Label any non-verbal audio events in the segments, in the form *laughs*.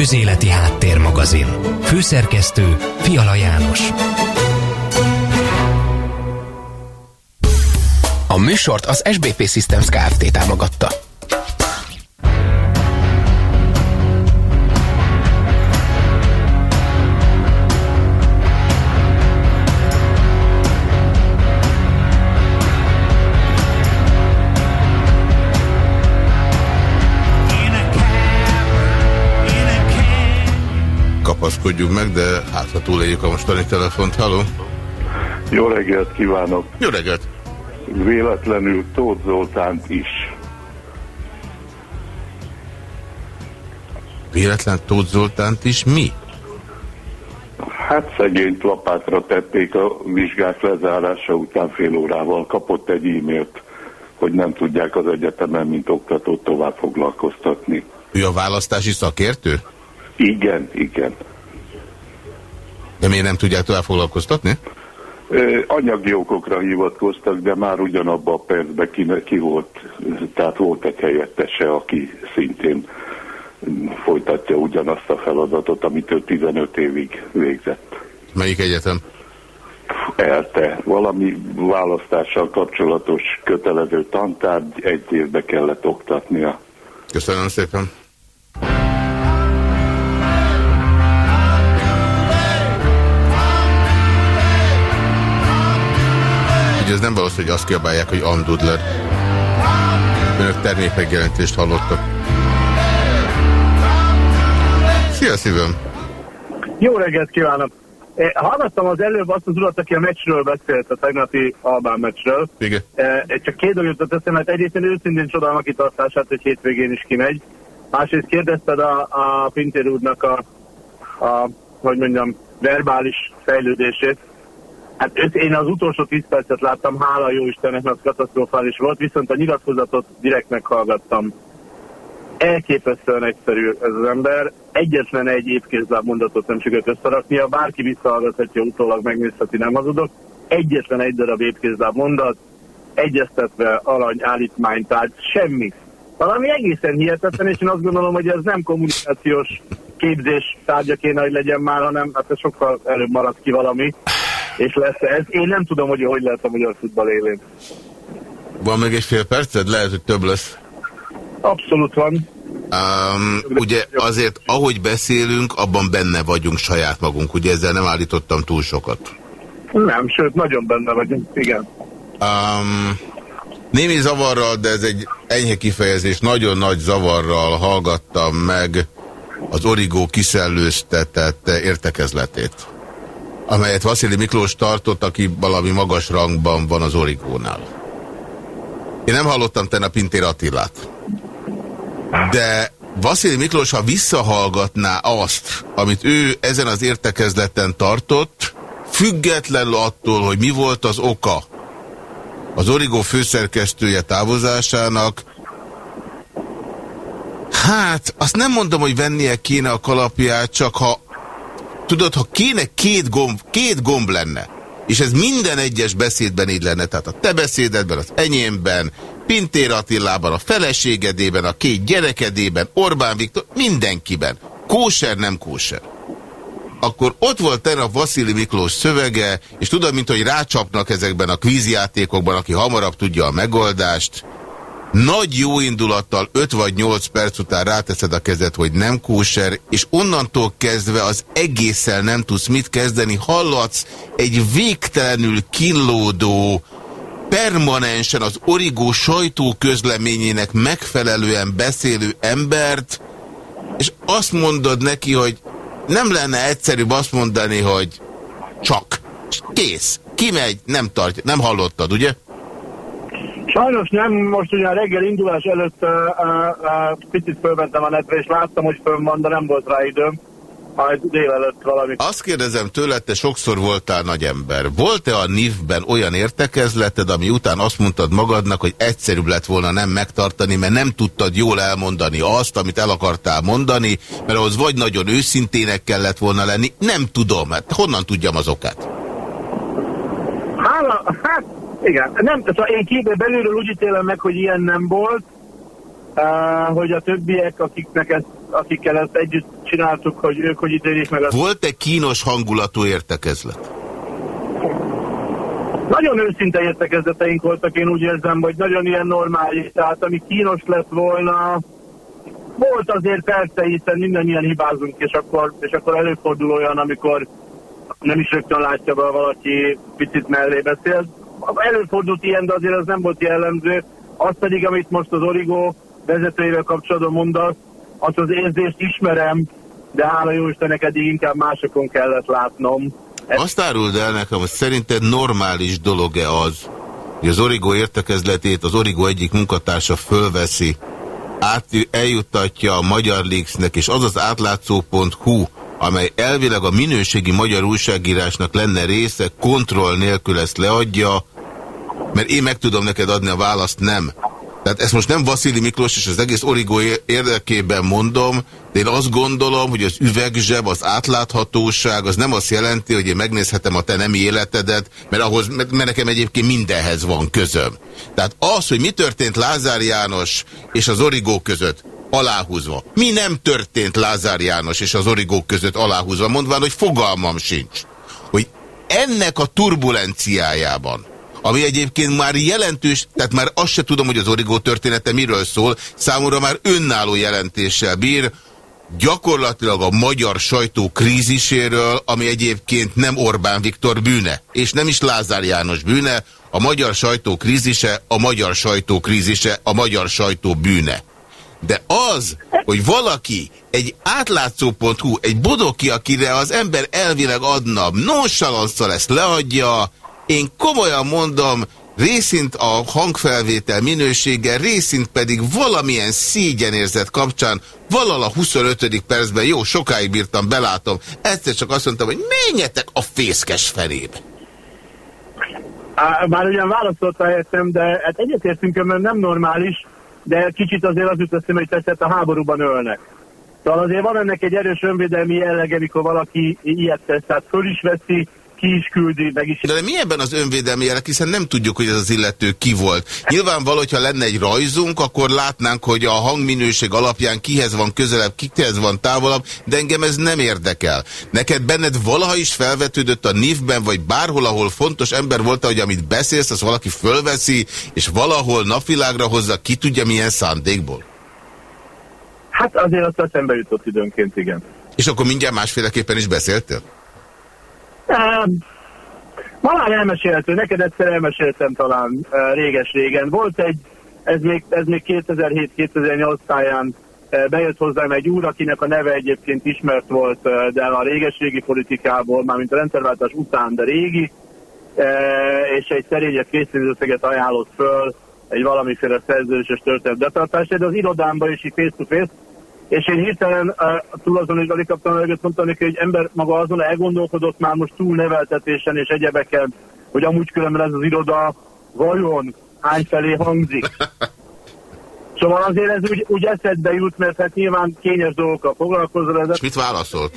Közéleti Háttérmagazin. Főszerkesztő Fiala János. A műsort az SBP Systems Kft. támogatta. Kapaszkodjunk meg, de hát ha túléljük a mostani telefont. Halló? Jó reggelt kívánok! Jó reggelt! Véletlenül Tóth Zoltánt is. Véletlen Tóth Zoltánt is mi? Hát szegényt lapátra tették a vizsgák lezárása után fél órával. Kapott egy e-mailt, hogy nem tudják az egyetemen, mint oktatót tovább foglalkoztatni. Ő a választási szakértő? Igen, igen. De miért nem tudják tovább foglalkoztatni? anyagi okokra hivatkoztak, de már ugyanabban a percben ki, ki volt, tehát volt egy helyettese, aki szintén folytatja ugyanazt a feladatot, amit ő 15 évig végzett. Melyik egyetem? ELTE. Valami választással kapcsolatos kötelező tantárgy egy évbe kellett oktatnia. Köszönöm szépen. Ugye ez nem valószínű, hogy azt kiabálják, hogy Amdudler. Önök termékmegjelentést hallottak. Szia szívem! Jó reggelt kívánok! Hallgattam az előbb azt az urat, aki a meccsről beszélt, a tegnapi Albán meccsről. Igen. Csak két dolgot jutott eszembe, hát egyrészt őszintén csodálom a kitartását, hogy hétvégén is kimegy. Másrészt kérdezted a, a Pintér úrnak a, a, hogy mondjam, verbális fejlődését. Hát én az utolsó 10 percet láttam, hála jó Istennek, az katasztrofális volt, viszont a nyilatkozatot direkt meghallgattam. Elképesztően egyszerű ez az ember, egyetlen egy évkézláb mondatot nem sikerült összeraknia, bárki visszahallgathatja, utólag megnézheti, nem hazudok. Egyetlen egy darab évkézláb mondat, egyeztetve alany, állítmány, tárgy, semmi. Valami egészen hihetetlen, és én azt gondolom, hogy ez nem kommunikációs képzés tárgya kéne, hogy legyen már, hanem hát ez sokkal előbb marad ki valami és lesz ez. Én nem tudom, hogy hogy lehet a magyar futball élén. Van még egy fél perced? Lehet, hogy több lesz. Abszolút van. Um, ugye azért, ahogy beszélünk, abban benne vagyunk saját magunk. Ugye ezzel nem állítottam túl sokat. Nem, sőt, nagyon benne vagyunk, igen. Um, némi zavarral, de ez egy enyhe kifejezés, nagyon nagy zavarral hallgattam meg az Origó kiszellőztetett értekezletét amelyet Vasili Miklós tartott, aki valami magas rangban van az Origónál. Én nem hallottam tenne Pintér Attilát. De Vasili Miklós, ha visszahallgatná azt, amit ő ezen az értekezleten tartott, függetlenül attól, hogy mi volt az oka az Origó főszerkesztője távozásának, hát azt nem mondom, hogy vennie kéne a kalapját, csak ha tudod, ha kéne két gomb, két gomb lenne, és ez minden egyes beszédben így lenne, tehát a te beszédedben, az enyémben, Pintér Attilában, a feleségedében, a két gyerekedében, Orbán Viktor, mindenkiben. Kóser, nem kóser. Akkor ott volt a Vasili Miklós szövege, és tudod, mint hogy rácsapnak ezekben a kvízjátékokban, aki hamarabb tudja a megoldást, nagy jó indulattal 5 vagy 8 perc után ráteszed a kezed, hogy nem kóser, és onnantól kezdve az egésszel nem tudsz mit kezdeni, hallatsz egy végtelenül kínlódó, permanensen az origó sajtó közleményének megfelelően beszélő embert, és azt mondod neki, hogy nem lenne egyszerűbb azt mondani, hogy csak, kész, kimegy, nem tartja, nem hallottad, ugye? Sajnos nem, most ugye a reggel indulás előtt uh, uh, picit fölmentem a netre, és láttam, hogy fönn van, de nem volt rá időm. Majd délelőtt valami. Azt kérdezem tőle, te sokszor voltál nagy ember. Volt-e a NIV-ben olyan értekezleted, ami után azt mondtad magadnak, hogy egyszerűbb lett volna nem megtartani, mert nem tudtad jól elmondani azt, amit el akartál mondani, mert ahhoz vagy nagyon őszintének kellett volna lenni. Nem tudom, hát honnan tudjam az okát? Hála, hát igen, nem, szóval én képbe belülről úgy ítélem meg, hogy ilyen nem volt, uh, hogy a többiek, akiknek ezt akikkel ezt együtt csináltuk, hogy ők hogy ítélik meg. Volt-e kínos hangulatú értekezlet? Nagyon őszinte értekezleteink voltak, én úgy érzem, hogy nagyon ilyen normális, tehát ami kínos lett volna, volt azért persze, hiszen mindannyian hibázunk, és akkor, és akkor előfordul olyan, amikor nem is rögtön látja be valaki picit mellé beszél. Előfordult ilyen, de azért az nem volt jellemző. Az pedig, amit most az Origo vezetőjével kapcsolatban mondasz, azt az érzést ismerem, de hála jó Istennek eddig inkább másokon kellett látnom. Azt áruld el nekem, hogy szerinted normális dolog-e az, hogy az Origo értekezletét az Origo egyik munkatársa fölveszi, át, eljuttatja a Magyar Leaks-nek, és az az átlátszó.hu, amely elvileg a minőségi magyar újságírásnak lenne része, kontroll nélkül ezt leadja, mert én meg tudom neked adni a választ, nem. Tehát ezt most nem Vasili Miklós és az egész origó érdekében mondom, de én azt gondolom, hogy az üvegzseb, az átláthatóság, az nem azt jelenti, hogy én megnézhetem a te nemi életedet, mert, ahhoz, mert nekem egyébként mindenhez van közöm. Tehát az, hogy mi történt Lázár János és az origó között, aláhúzva. Mi nem történt Lázár János és az origó között aláhúzva, mondván, hogy fogalmam sincs, hogy ennek a turbulenciájában ami egyébként már jelentős, tehát már azt se tudom, hogy az origó története miről szól, számomra már önálló jelentéssel bír, gyakorlatilag a magyar sajtó kríziséről, ami egyébként nem Orbán Viktor bűne, és nem is Lázár János bűne, a magyar sajtó krízise, a magyar sajtó krízise, a magyar sajtó bűne. De az, hogy valaki egy átlátszó.hu, egy bodoki, akire az ember elvileg adna, nonchalanszal ezt leadja, én komolyan mondom, részint a hangfelvétel minősége, részint pedig valamilyen szégyenérzet kapcsán, valahol a 25. percben, jó, sokáig bírtam, belátom, egyszer csak azt mondtam, hogy menjetek a fészkes felébe. Már ugyan válaszolta értem, de hát egyetértünk, mert nem normális, de kicsit azért az eszembe, hogy tetszett a háborúban ölnek. Szóval azért van ennek egy erős önvédelmi jellege, mikor valaki ilyet tesz, tehát föl is veszi, ki is küldi, meg is... De mi ebben az önvédelmi jelek, hiszen nem tudjuk, hogy ez az illető ki volt. Nyilvánvaló, hogyha lenne egy rajzunk, akkor látnánk, hogy a hangminőség alapján kihez van közelebb, kihez van távolabb, de engem ez nem érdekel. Neked benned valaha is felvetődött a névben, vagy bárhol, ahol fontos ember volt, hogy amit beszélsz, az valaki fölveszi, és valahol napvilágra hozza, ki tudja milyen szándékból? Hát azért azt eszembe jutott időnként, igen. És akkor mindjárt másféleképpen is beszéltél? Ma már elmesélhető, neked egyszer elmeséltem talán réges-régen. Volt egy, ez még, ez még 2007-2008 táján bejött hozzám egy úr, akinek a neve egyébként ismert volt, de a réges-régi politikából, mármint a rendszerváltás után, de régi, és egy szerényebb készítőszeget ajánlott föl egy valamiféle szerződéses történet betartását, de az irodámban is így face-to-face, és én hirtelen uh, túl azon is alig kaptam előtt mondtam neki, hogy ember maga azon elgondolkodott már most túl neveltetésen és egyebeken, hogy amúgy különben ez az iroda vajon hány felé hangzik. *laughs* Szóval azért ez úgy, úgy eszedbe jut, mert hát nyilván kényes dolgokkal foglalkozol. És mit válaszolt?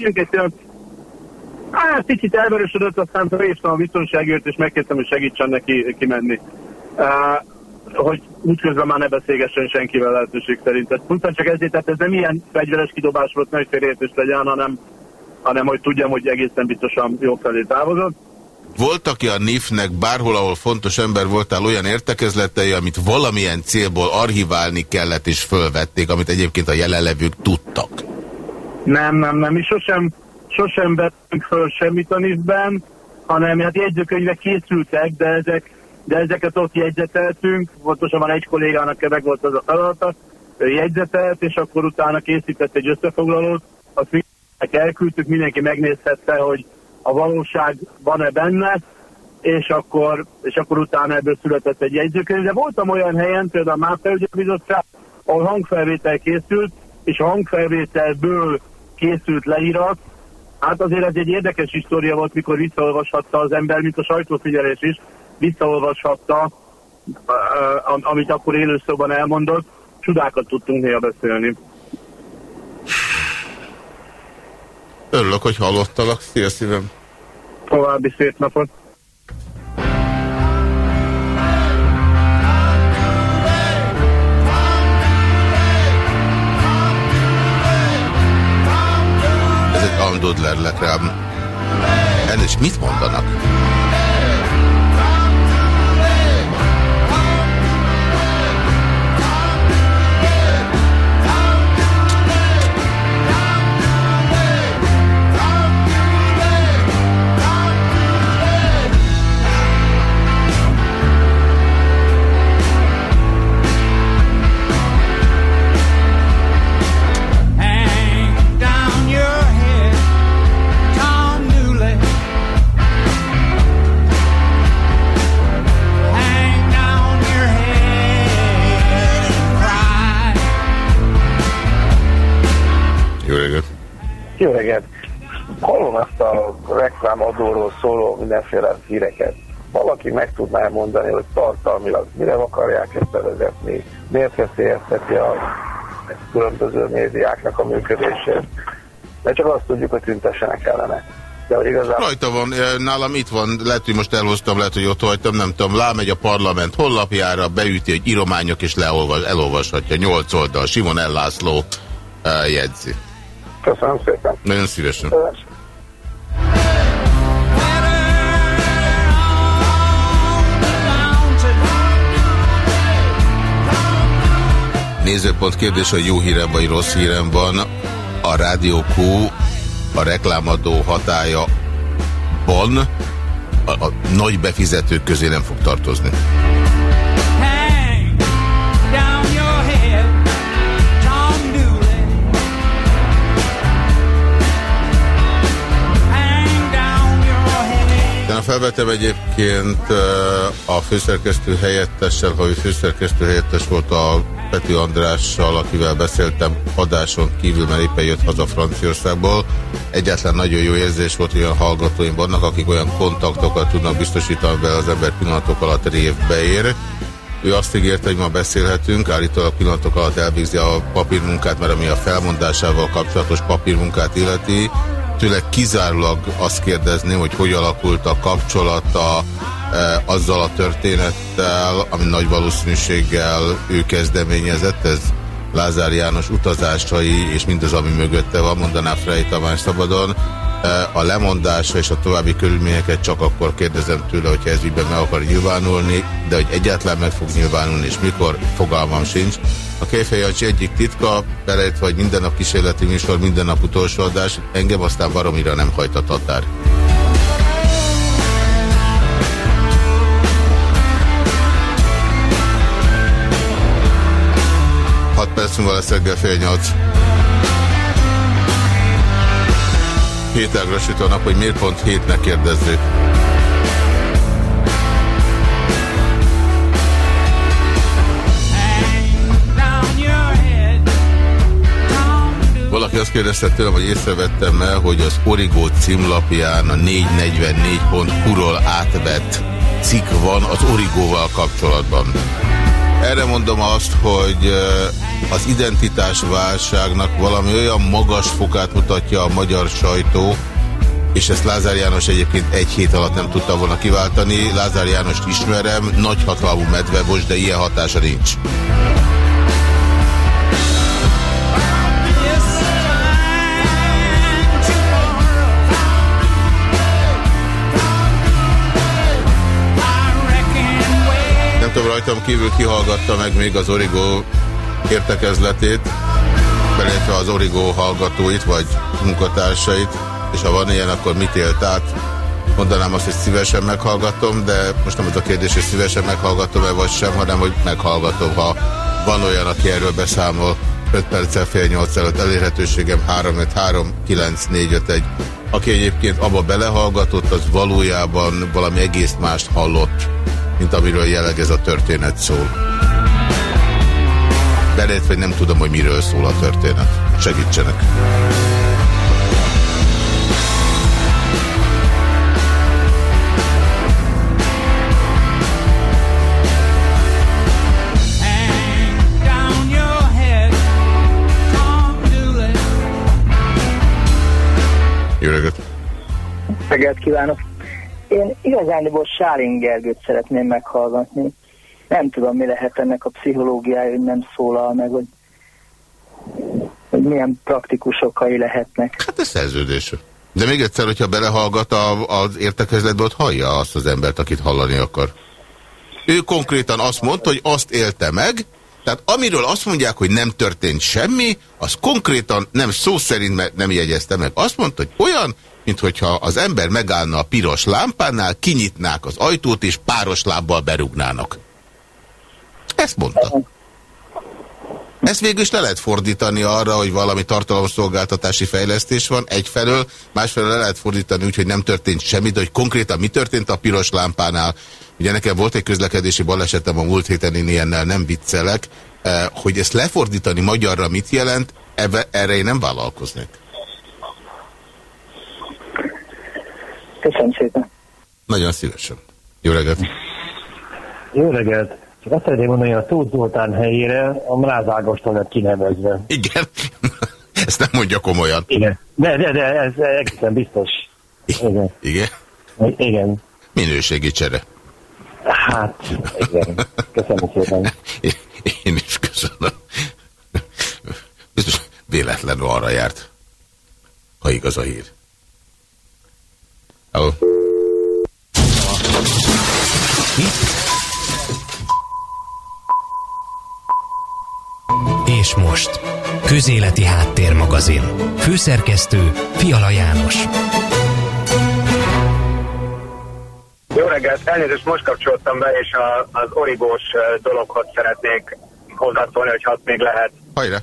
Hát kicsit elmerősödött, aztán felhívtam a biztonságért, és megkértem, hogy segítsen neki kimenni. Uh, hogy útközben már ne beszélgessen senkivel lehetőség szerint. Ez pusztán csak ezért, tehát ez nem ilyen fegyveres kidobás volt, nagy félértés legyen, hanem, hanem hogy tudjam, hogy egészen biztosan jó felé távozott. Volt, aki a NIF-nek bárhol, ahol fontos ember voltál, olyan értekezletei, amit valamilyen célból archiválni kellett és fölvették, amit egyébként a jelenlevők tudtak? Nem, nem, nem. Mi sosem, sosem vettünk föl semmit a NIF-ben, hanem hát jegyzőkönyvek készültek, de ezek de ezeket ott jegyzeteltünk, van egy kollégának meg volt az a feladata, ő jegyzetelt, és akkor utána készített egy összefoglalót, azt mindenkinek elküldtük, mindenki megnézhette, hogy a valóság van-e benne, és akkor, és akkor utána ebből született egy jegyzőkönyv. De voltam olyan helyen, például a Máfelügyek Bizottság, ahol hangfelvétel készült, és a hangfelvételből készült leírat, hát azért ez egy érdekes história volt, mikor visszaolvashatta az ember, mint a sajtófigyelés is, visszaolvashatta, amit akkor élőszóban elmondott, csodákat tudtunk néha beszélni. Örülök, hogy hallottalak. Szia szívem! További szép napot! ízlelnek rám. Ennél is mit mondanak? Jó reggelt! Hallom azt a reklámadóról szóló mindenféle híreket. Valaki meg tudná mondani, hogy tartalmilag mire akarják ezt bevezetni, miért veszélyezteti a különböző médiáknak a működését. De csak azt tudjuk, hogy tüntessenek ellene. De hogy igazából Rajta van, eh, nálam itt van, lehet, hogy most elhoztam, lehet, hogy ott hagytam, nem tudom, lámegy a parlament honlapjára, beüti egy írományok és leolvas, elolvashatja, nyolc oldal, Simon Ellászló uh, jegyzi. Köszönöm szépen. Nagyon szívesen. Köszönöm. Nézőpont kérdés, hogy jó hírem vagy rossz hírem van. A Rádió Q a reklámadó hatája van, a, a nagy befizetők közé nem fog tartozni. De felvettem egyébként a főszerkesztő helyettessel, ha ő főszerkesztő helyettes volt a Pető Andrással, akivel beszéltem adáson kívül, mert éppen jött haza Franciaországból. Egyáltalán nagyon jó érzés volt, hogy olyan hallgatóim vannak, akik olyan kontaktokat tudnak biztosítani, amivel az ember pillanatok alatt révbe ér. Ő azt ígérte, hogy ma beszélhetünk, állítólag pillanatok alatt elvégzi a papírmunkát, mert ami a felmondásával kapcsolatos papírmunkát illeti, tőle kizárólag azt kérdezném, hogy hogy alakult a kapcsolata e, azzal a történettel, ami nagy valószínűséggel ő kezdeményezett, ez Lázár János utazásai és mindaz, ami mögötte van, mondaná Frey Tamás szabadon. A lemondása és a további körülményeket csak akkor kérdezem tőle, hogyha ez ügyben meg akar nyilvánulni, de hogy egyáltalán meg fog nyilvánulni, és mikor, fogalmam sincs. A Kejfej Jancsi egyik titka, beleértve, hogy minden nap kísérleti műsor, minden nap utolsó adás, engem aztán baromira nem hajt a tatár. Perc múlva lesz reggel fél nyolc. Hétágra süt a nap, hogy miért pont hétnek kérdezzük. Valaki azt kérdezte tőlem, hogy észrevettem el, hogy az Origo címlapján a 444.hu-ról átvett cikk van az Origóval kapcsolatban. Erre mondom azt, hogy eh, az identitásválságnak valami olyan magas fokát mutatja a magyar sajtó, és ezt Lázár János egyébként egy hét alatt nem tudta volna kiváltani. Lázár Jánost ismerem, nagy hatalmú medvebos, de ilyen hatása nincs. Rajtam kívül kihallgatta meg még az Origo értekezletét, beleértve az Origo hallgatóit, vagy munkatársait, és ha van ilyen, akkor mit élt át? Mondanám azt, hogy szívesen meghallgatom, de most nem az a kérdés, hogy szívesen meghallgatom-e vagy sem, hanem hogy meghallgatom, ha van olyan, aki erről beszámol. 5 perccel fél 8 előtt elérhetőségem 353 9451. Aki egyébként abba belehallgatott, az valójában valami egész mást hallott, mint amiről jelleg ez a történet szól. Belét, vagy nem tudom, hogy miről szól a történet. Segítsenek. Jó reggelt! Reggelt kívánok! Én igazániból Sárin Gergőt szeretném meghallgatni. Nem tudom, mi lehet ennek a pszichológiája, hogy nem szólal meg, hogy, hogy milyen praktikus okai lehetnek. Hát ez szerződés. De még egyszer, hogyha belehallgat a, az értekezletbe, ott hallja azt az embert, akit hallani akar. Ő konkrétan azt mondta, hogy azt élte meg, tehát amiről azt mondják, hogy nem történt semmi, az konkrétan nem szó szerint nem jegyezte meg. Azt mondta, hogy olyan, mintha az ember megállna a piros lámpánál, kinyitnák az ajtót, és páros lábbal berugnának. Ezt mondta. Ezt végül is le lehet fordítani arra, hogy valami tartalomszolgáltatási fejlesztés van egyfelől, másfelől le lehet fordítani úgy, hogy nem történt semmi, de hogy konkrétan mi történt a piros lámpánál. Ugye nekem volt egy közlekedési balesetem a múlt héten, én ilyennel nem viccelek, eh, hogy ezt lefordítani magyarra mit jelent, erre én nem vállalkoznék. Köszönöm szépen. Nagyon szívesen. Jó reggelt! Jó reggelt! Csak azt szeretném mondani, hogy a Tóth Zoltán helyére a Mráz Ágoston lett kinevezve. Igen. *laughs* Ezt nem mondja komolyan. Igen. De, de, de, ez egészen biztos. Igen. Igen? Igen. Minőségi csere. Hát, igen. Köszönöm szépen. Én is köszönöm. Biztos véletlenül arra járt, ha igaz a hír. Ó. És most, Közéleti Háttérmagazin. Főszerkesztő Fiala János. Jó reggelt, elnézést, most kapcsoltam be, és a, az origós dologhoz szeretnék hozzászólni, hogy hat még lehet. Hajrá!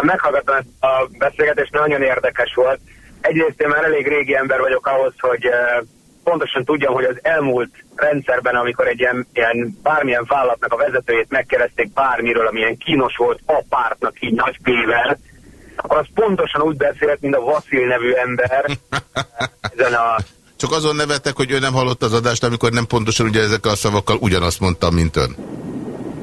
Meghallgattam ezt a beszélgetést, nagyon érdekes volt. Egyrészt én már elég régi ember vagyok ahhoz, hogy uh, pontosan tudjam, hogy az elmúlt rendszerben, amikor egy ilyen, ilyen bármilyen vállalatnak a vezetőjét megkereszték bármiről, amilyen kínos volt a pártnak így nagy P-vel, akkor az pontosan úgy beszélt, mint a Vasil nevű ember *laughs* ezen a Csak azon nevettek, hogy ő nem hallott az adást, amikor nem pontosan ugye ezekkel a szavakkal ugyanazt mondtam, mint ön.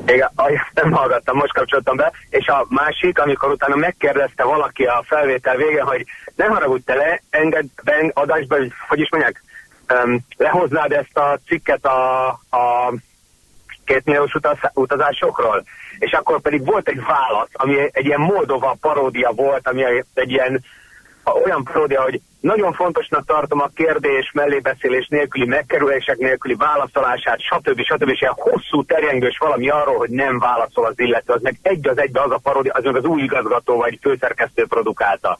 Igen, *laughs* nem hallgattam, most kapcsoltam be. És a másik, amikor utána megkérdezte valaki a felvétel végén, hogy ne haragudj, te le, engedd be adásba, hogy is mondják, um, lehoznád ezt a cikket a, a kétmilliós utaz, utazásokról. És akkor pedig volt egy válasz, ami egy ilyen Moldova paródia volt, ami egy ilyen olyan paródia, hogy nagyon fontosnak tartom a kérdés mellébeszélés nélküli megkerülések nélküli válaszolását, stb. stb. És ilyen hosszú terjengős valami arról, hogy nem válaszol az illető, az meg egy az egybe az a paródia, az meg az új igazgató vagy főszerkesztő produkálta.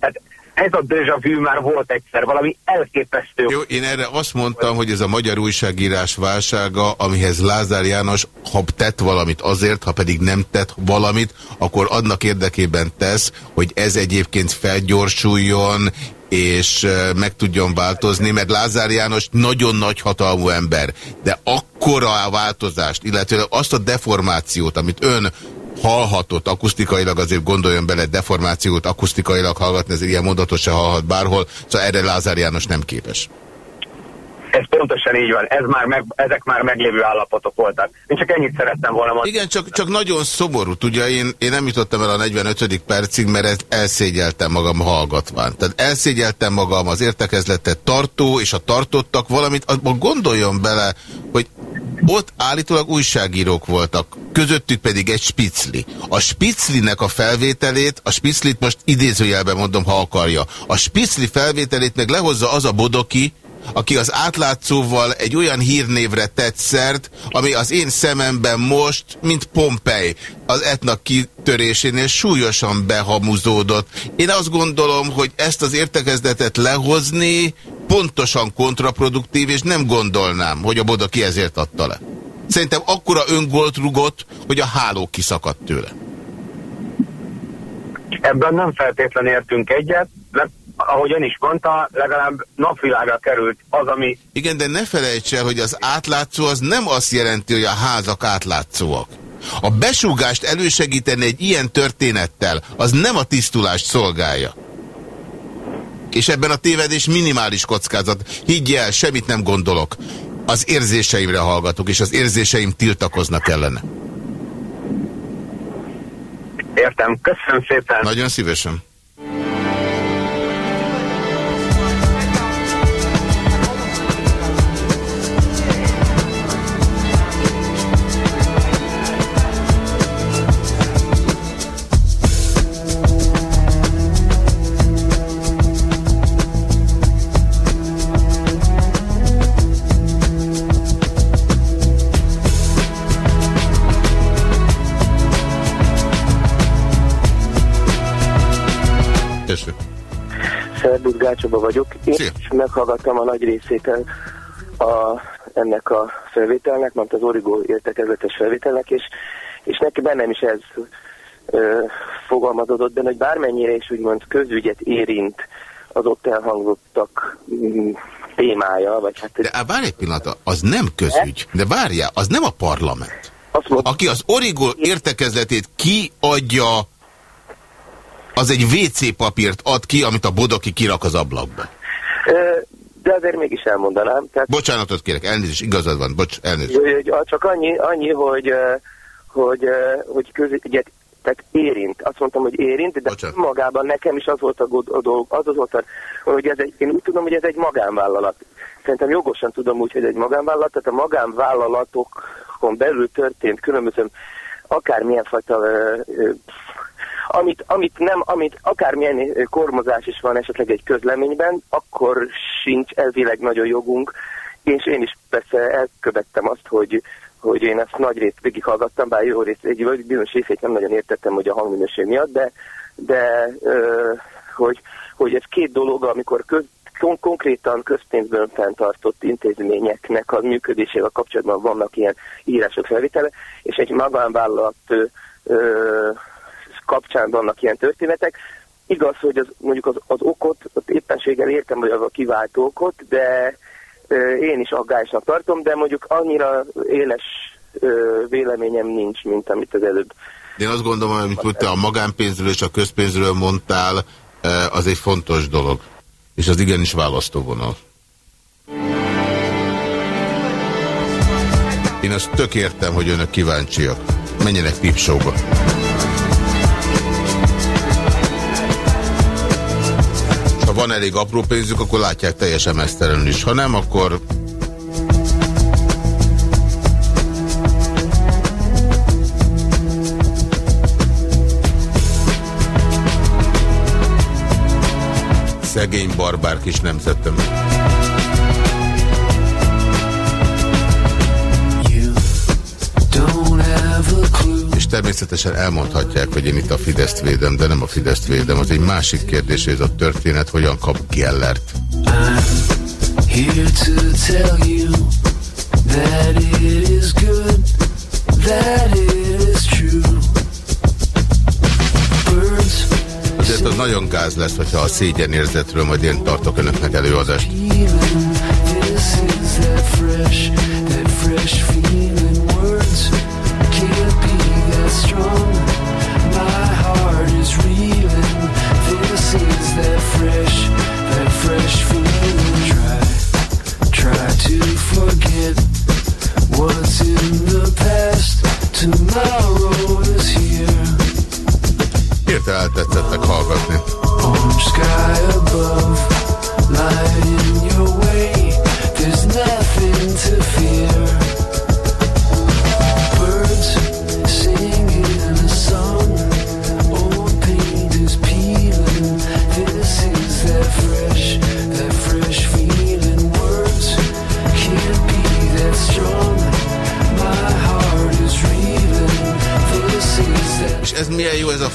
Tehát ez a déjà vu már volt egyszer, valami elképesztő. Jó, én erre azt mondtam, hogy ez a magyar újságírás válsága, amihez Lázár János, ha tett valamit azért, ha pedig nem tett valamit, akkor annak érdekében tesz, hogy ez egyébként felgyorsuljon, és meg tudjon változni, mert Lázár János nagyon nagy hatalmú ember, de akkora a változást, illetve azt a deformációt, amit ön hallhatott akusztikailag, azért gondoljon bele deformációt akusztikailag hallgatni, ez ilyen mondatot se hallhat bárhol, szóval erre Lázár János nem képes. Ez pontosan így van, ez már meg, ezek már meglévő állapotok voltak. Én csak ennyit szerettem volna mondani. Igen, csak, csak nagyon szomorú, ugye én, én nem jutottam el a 45. percig, mert ezt elszégyeltem magam hallgatván. Tehát elszégyeltem magam az értekezletet tartó és a tartottak valamit, abban gondoljon bele, hogy ott állítólag újságírók voltak, közöttük pedig egy spicli. A spiclinek a felvételét, a spiclit most idézőjelben mondom, ha akarja, a spicli felvételét meg lehozza az a bodoki, aki az átlátszóval egy olyan hírnévre tett szert, ami az én szememben most, mint Pompej, az etnak kitörésénél súlyosan behamuzódott. Én azt gondolom, hogy ezt az értekezletet lehozni pontosan kontraproduktív, és nem gondolnám, hogy a Boda ki ezért adta le. Szerintem akkora öngolt rugott, hogy a háló kiszakadt tőle. Ebben nem feltétlenül értünk egyet, ahogy ön is mondta, legalább napvilágra került az, ami... Igen, de ne felejts el, hogy az átlátszó az nem azt jelenti, hogy a házak átlátszóak. A besúgást elősegíteni egy ilyen történettel, az nem a tisztulást szolgálja. És ebben a tévedés minimális kockázat. Higgy el, semmit nem gondolok. Az érzéseimre hallgatok, és az érzéseim tiltakoznak ellene. Értem. Köszönöm szépen. Nagyon szívesen. Gácsaba vagyok. Én Szia. is meghallgattam a nagy részét a, ennek a felvételnek, mert az Origo értekezletes felvételnek, és, és neki bennem is ez ö, fogalmazódott benne, hogy bármennyire is úgymond közügyet érint az ott elhangzottak mm, témája, vagy hát De várj egy pillanat, az nem közügy. De várjál, az nem a parlament. Aki az Origo értekezletét kiadja, az egy WC papírt ad ki, amit a bodoki kirak az ablakba. De azért mégis elmondanám. Tehát, Bocsánatot kérek, elnézést, igazad van, bocs, elnézést. csak annyi, annyi hogy, hogy, hogy közügyet tehát érint. Azt mondtam, hogy érint, de Bocsánat. magában nekem is az volt a, a dolog, az az volt, a, hogy ez egy, én úgy tudom, hogy ez egy magánvállalat. Szerintem jogosan tudom úgy, hogy egy magánvállalat, tehát a magánvállalatokon belül történt különböző akármilyen fajta ö, ö, amit, amit nem, amit akármilyen ö, kormozás is van esetleg egy közleményben, akkor sincs elvileg nagyon jogunk, és én is persze elkövettem azt, hogy, hogy én ezt nagy részt végighallgattam, bár jó részt, egy bizonyos részét nem nagyon értettem, hogy a hangminőség miatt, de, de ö, hogy, hogy ez két dolog, amikor köz, kon- konkrétan közpénzből fenntartott intézményeknek a működésével kapcsolatban vannak ilyen írások felvétele, és egy magánvállalat ö, ö, kapcsán vannak ilyen történetek. Igaz, hogy az, mondjuk az, az okot, az éppenséggel értem, hogy az a kiváltó okot, de ö, én is aggályosnak tartom, de mondjuk annyira éles ö, véleményem nincs, mint amit az előbb. Én azt gondolom, amit te a magánpénzről és a közpénzről mondtál, az egy fontos dolog. És az igenis választóvonal. Én azt tök értem, hogy önök kíváncsiak. Menjenek pipsóba. Van elég apró pénzük, akkor látják teljesen mesztelenül is. Ha nem, akkor szegény barbár kis nemzetem. Természetesen elmondhatják, hogy én itt a Fideszt védem, de nem a Fideszt védem. Az egy másik kérdés, hogy ez a történet hogyan kap Gellert. Good, Azért az nagyon gáz lesz, hogyha a szégyenérzetről majd én tartok önöknek előadást. that fresh, that fresh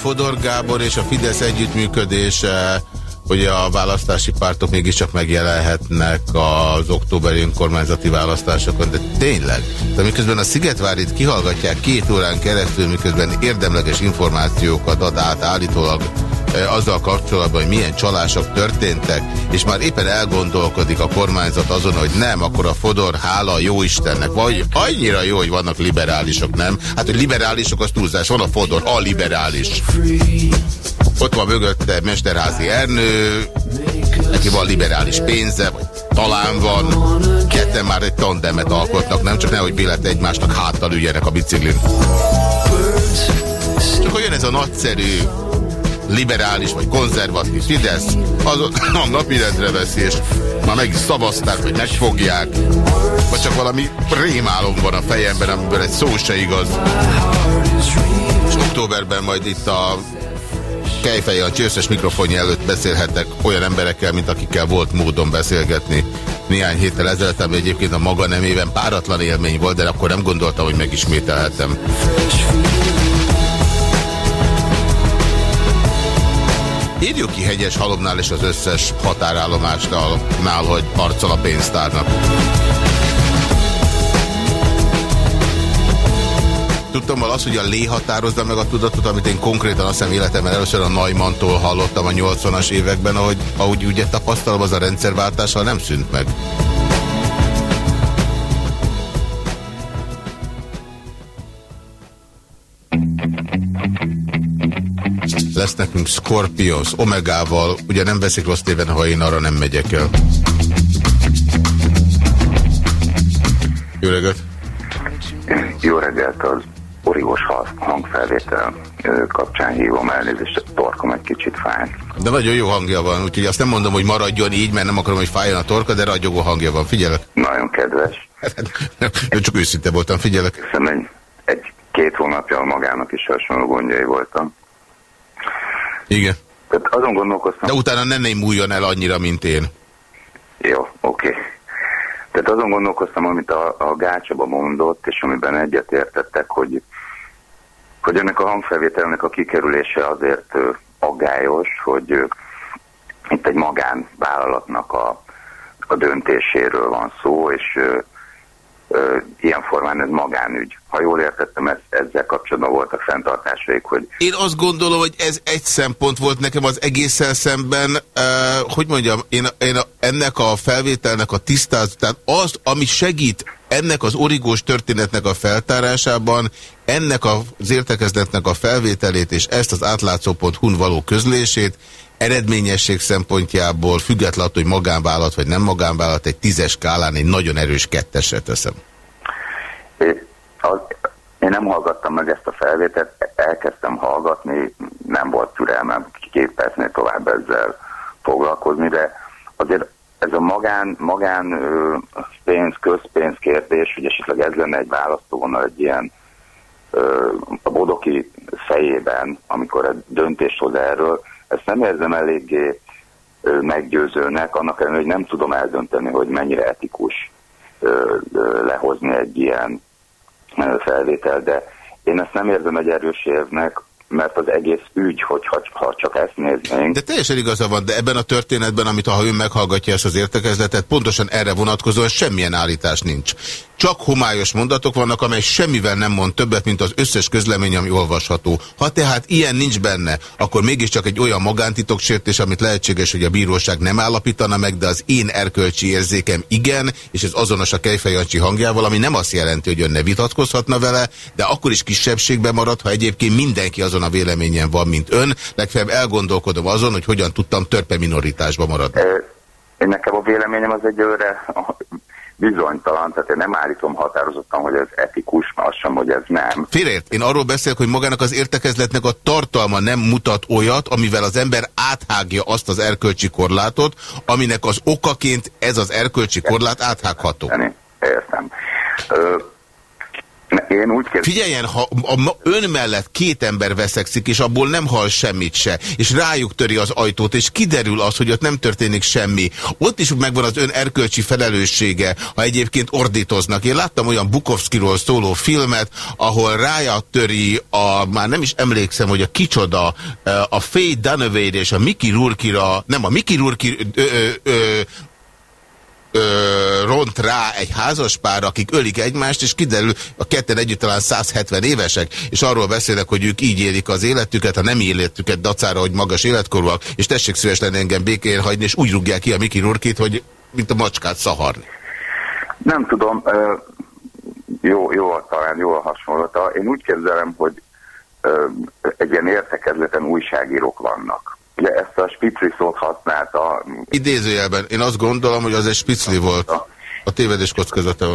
Fodor Gábor és a Fidesz együttműködése, hogy a választási pártok mégiscsak megjelenhetnek az októberi önkormányzati választásokon, de tényleg, de miközben a Szigetvárit kihallgatják két órán keresztül, miközben érdemleges információkat ad át állítólag azzal kapcsolatban, hogy milyen csalások történtek, és már éppen elgondolkodik a kormányzat azon, hogy nem, akkor a Fodor hála jó Istennek, vagy annyira jó, hogy vannak liberálisok, nem? Hát, hogy liberálisok, az túlzás, van a Fodor, a liberális. Ott van mögötte Mesterházi Ernő, neki van liberális pénze, vagy talán van. Ketten már egy tandemet alkotnak, nem csak nehogy vélet egymásnak háttal üljenek a biciklin. Csak hogy jön ez a nagyszerű liberális vagy konzervatív Fidesz, azon *laughs* a napirendre veszi, és már meg is szavazták, hogy megfogják, vagy csak valami rémálom van a fejemben, amiből egy szó se igaz. És októberben majd itt a Kejfej a csőszes mikrofonja előtt beszélhetek olyan emberekkel, mint akikkel volt módon beszélgetni néhány héttel ezelőtt, ami egyébként a maga nemében páratlan élmény volt, de akkor nem gondoltam, hogy megismételhetem. Írjuk ki Hegyes Halomnál és az összes határállomásnál, nál, hogy harcol a pénztárnak. Tudtam az, hogy a lé határozza meg a tudatot, amit én konkrétan azt hiszem életemben először a Naimantól hallottam a 80-as években, ahogy, ahogy ugye tapasztalom, az a rendszerváltással nem szűnt meg. Lesz nekünk Scorpios, Omegával, ugye nem veszik rossz téven, ha én arra nem megyek el. Jó reggelt! Jó reggelt az origós hangfelvétel kapcsán hívom elnézést, a torkom egy kicsit fáj. De nagyon jó hangja van, úgyhogy azt nem mondom, hogy maradjon így, mert nem akarom, hogy fájjon a torka, de ragyogó hangja van. Figyelek. Nagyon kedves. Csak őszinte voltam, figyelek. Hiszen egy, egy két hónapja magának is hasonló gondjai voltam. Igen. Tehát azon gondolkoztam... De utána ne múljon el annyira, mint én. Jó, oké. Okay. Tehát azon gondolkoztam, amit a, a Gácsaba mondott, és amiben egyetértettek, hogy, hogy ennek a hangfelvételnek a kikerülése azért aggályos, hogy itt egy magánvállalatnak a, a döntéséről van szó, és ilyen formán ez magánügy. Ha jól értettem, ez, ezzel kapcsolatban voltak fenntartásaik, hogy... Én azt gondolom, hogy ez egy szempont volt nekem az egészen szemben, uh, hogy mondjam, én, én ennek a felvételnek a tisztáz, tehát az, ami segít ennek az origós történetnek a feltárásában, ennek az értekezletnek a felvételét és ezt az átlátszó.hu-n való közlését, eredményesség szempontjából, függetlenül, hogy magánvállalat vagy nem magánvállalat, egy tízes skálán egy nagyon erős kettesre teszem. Én nem hallgattam meg ezt a felvételt, elkezdtem hallgatni, nem volt türelmem két percnél tovább ezzel foglalkozni, de azért ez a magán, magán pénz, közpénz kérdés, hogy esetleg ez lenne egy választóvonal egy ilyen a bodoki fejében, amikor döntést hoz erről, ezt nem érzem eléggé meggyőzőnek, annak ellenére, hogy nem tudom eldönteni, hogy mennyire etikus lehozni egy ilyen felvétel, de én ezt nem érzem egy erős évnek, mert az egész ügy, hogyha ha csak ezt néznénk. De teljesen igaza van, de ebben a történetben, amit ha ön meghallgatja ezt az értekezletet, pontosan erre vonatkozóan semmilyen állítás nincs. Csak homályos mondatok vannak, amely semmivel nem mond többet, mint az összes közlemény, ami olvasható. Ha tehát ilyen nincs benne, akkor mégiscsak egy olyan magántitoksértés, amit lehetséges, hogy a bíróság nem állapítana meg, de az én erkölcsi érzékem igen, és ez azonos a Kejfejancsi hangjával, ami nem azt jelenti, hogy ön ne vitatkozhatna vele, de akkor is kisebbségben marad, ha egyébként mindenki azon a véleményen van, mint ön. Legfeljebb elgondolkodom azon, hogy hogyan tudtam törpe minoritásba maradni. Én nekem a véleményem az egyőre bizonytalan, tehát én nem állítom határozottan, hogy ez etikus, mert azt sem, hogy ez nem. Félért, én arról beszélek, hogy magának az értekezletnek a tartalma nem mutat olyat, amivel az ember áthágja azt az erkölcsi korlátot, aminek az okaként ez az erkölcsi korlát áthágható. Értem. Ö, én úgy kérdezem. Figyeljen, ha a, ön mellett két ember veszekszik, és abból nem hal semmit se, és rájuk töri az ajtót, és kiderül az, hogy ott nem történik semmi. Ott is megvan az ön erkölcsi felelőssége, ha egyébként ordítoznak. Én láttam olyan Bukovszkiról szóló filmet, ahol rája töri a, már nem is emlékszem, hogy a kicsoda, a Faye Dunaway és a Mickey Rourke-ra, nem a Mickey Rourke ö, ront rá egy házaspár, akik ölik egymást, és kiderül, a ketten együtt talán 170 évesek, és arról beszélnek, hogy ők így élik az életüket, ha nem életüket dacára, hogy magas életkorúak, és tessék szíves lenni engem békén hagyni, és úgy rúgják ki a Miki Rurkit, hogy mint a macskát szaharni. Nem tudom, ö, jó, jó, talán jó a hasonlata. Én úgy képzelem, hogy ö, egy ilyen értekezleten újságírók vannak ugye ezt a spicli szót használta. Idézőjelben, én azt gondolom, hogy az egy spicli volt a tévedés kockázata.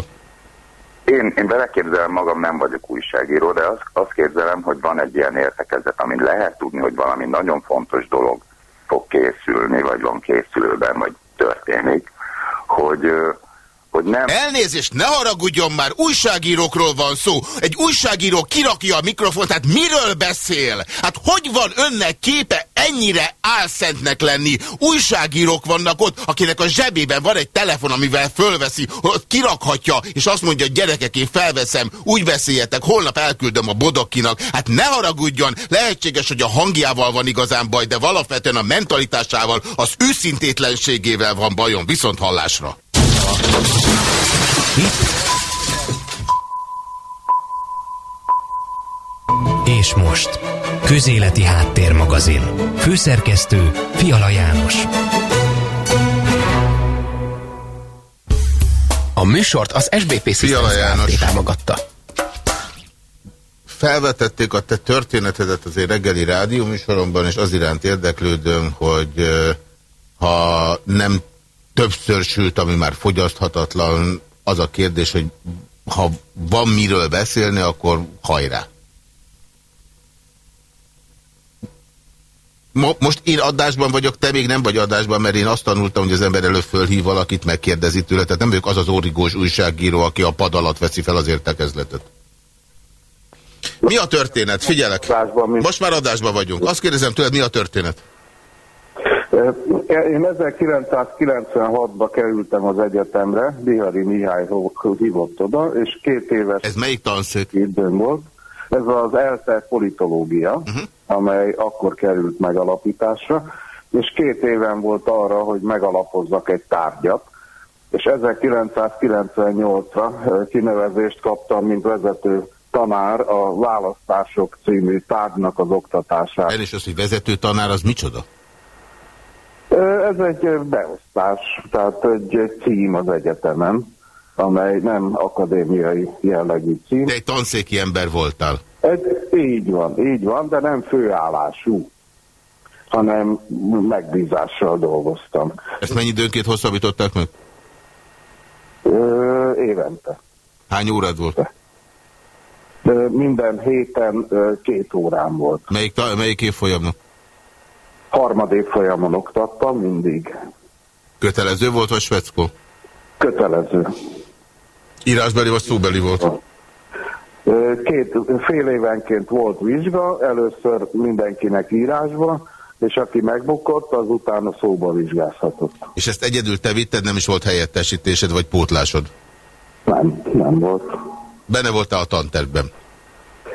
Én, én beleképzelem magam, nem vagyok újságíró, de azt, azt képzelem, hogy van egy ilyen értekezet, amin lehet tudni, hogy valami nagyon fontos dolog fog készülni, vagy van készülőben, vagy történik, hogy, hogy nem... Elnézést, ne haragudjon már, újságírókról van szó. Egy újságíró kirakja a mikrofont, hát miről beszél? Hát hogy van önnek képe ennyire álszentnek lenni? Újságírók vannak ott, akinek a zsebében van egy telefon, amivel fölveszi, kirakhatja, és azt mondja, gyerekek, én felveszem, úgy beszéljetek, holnap elküldöm a bodokkinak. Hát ne haragudjon, lehetséges, hogy a hangjával van igazán baj, de alapvetően a mentalitásával, az őszintétlenségével van bajom, viszont hallásra. És most, Közéleti Háttérmagazin. Főszerkesztő Fiala János. A műsort az SBP Fiala János. Támogatta. Felvetették a te történetedet az én reggeli rádióműsoromban, és az iránt érdeklődöm, hogy ha nem többször sült, ami már fogyaszthatatlan, az a kérdés, hogy ha van miről beszélni, akkor hajrá. Mo most én adásban vagyok, te még nem vagy adásban, mert én azt tanultam, hogy az ember előbb fölhív valakit, megkérdezi tőle, tehát nem vagyok az az origós újságíró, aki a pad alatt veszi fel az értekezletet. Mi a történet? Figyelek. Most már adásban vagyunk. Azt kérdezem tőled, mi a történet? Én 1996-ba kerültem az egyetemre, Bihari Mihály hívott oda, és két éves Ez melyik tanszék? időm volt. Ez az ELTE politológia, uh-huh. amely akkor került megalapításra, és két éven volt arra, hogy megalapozzak egy tárgyat, és 1998-ra eh, kinevezést kaptam, mint vezető tanár a Választások című tárgynak az oktatására. El is az, hogy vezető tanár, az micsoda? Ez egy beosztás, tehát egy cím az egyetemen, amely nem akadémiai jellegű cím. De egy tanszéki ember voltál. Egy, így van, így van, de nem főállású, hanem megbízással dolgoztam. Ezt mennyi időnként hosszabbították meg? Ö, évente. Hány órád volt? Ö, minden héten ö, két órám volt. Melyik, melyik évfolyamnak? Harmadék folyamon oktattam mindig. Kötelező volt, vagy sveckó? Kötelező. Írásbeli vagy szóbeli volt? Két, fél évenként volt vizsga, először mindenkinek írásba, és aki megbukott, az utána szóba vizsgázhatott. És ezt egyedül te vitted, nem is volt helyettesítésed, vagy pótlásod? Nem, nem volt. Benne voltál a tantervben?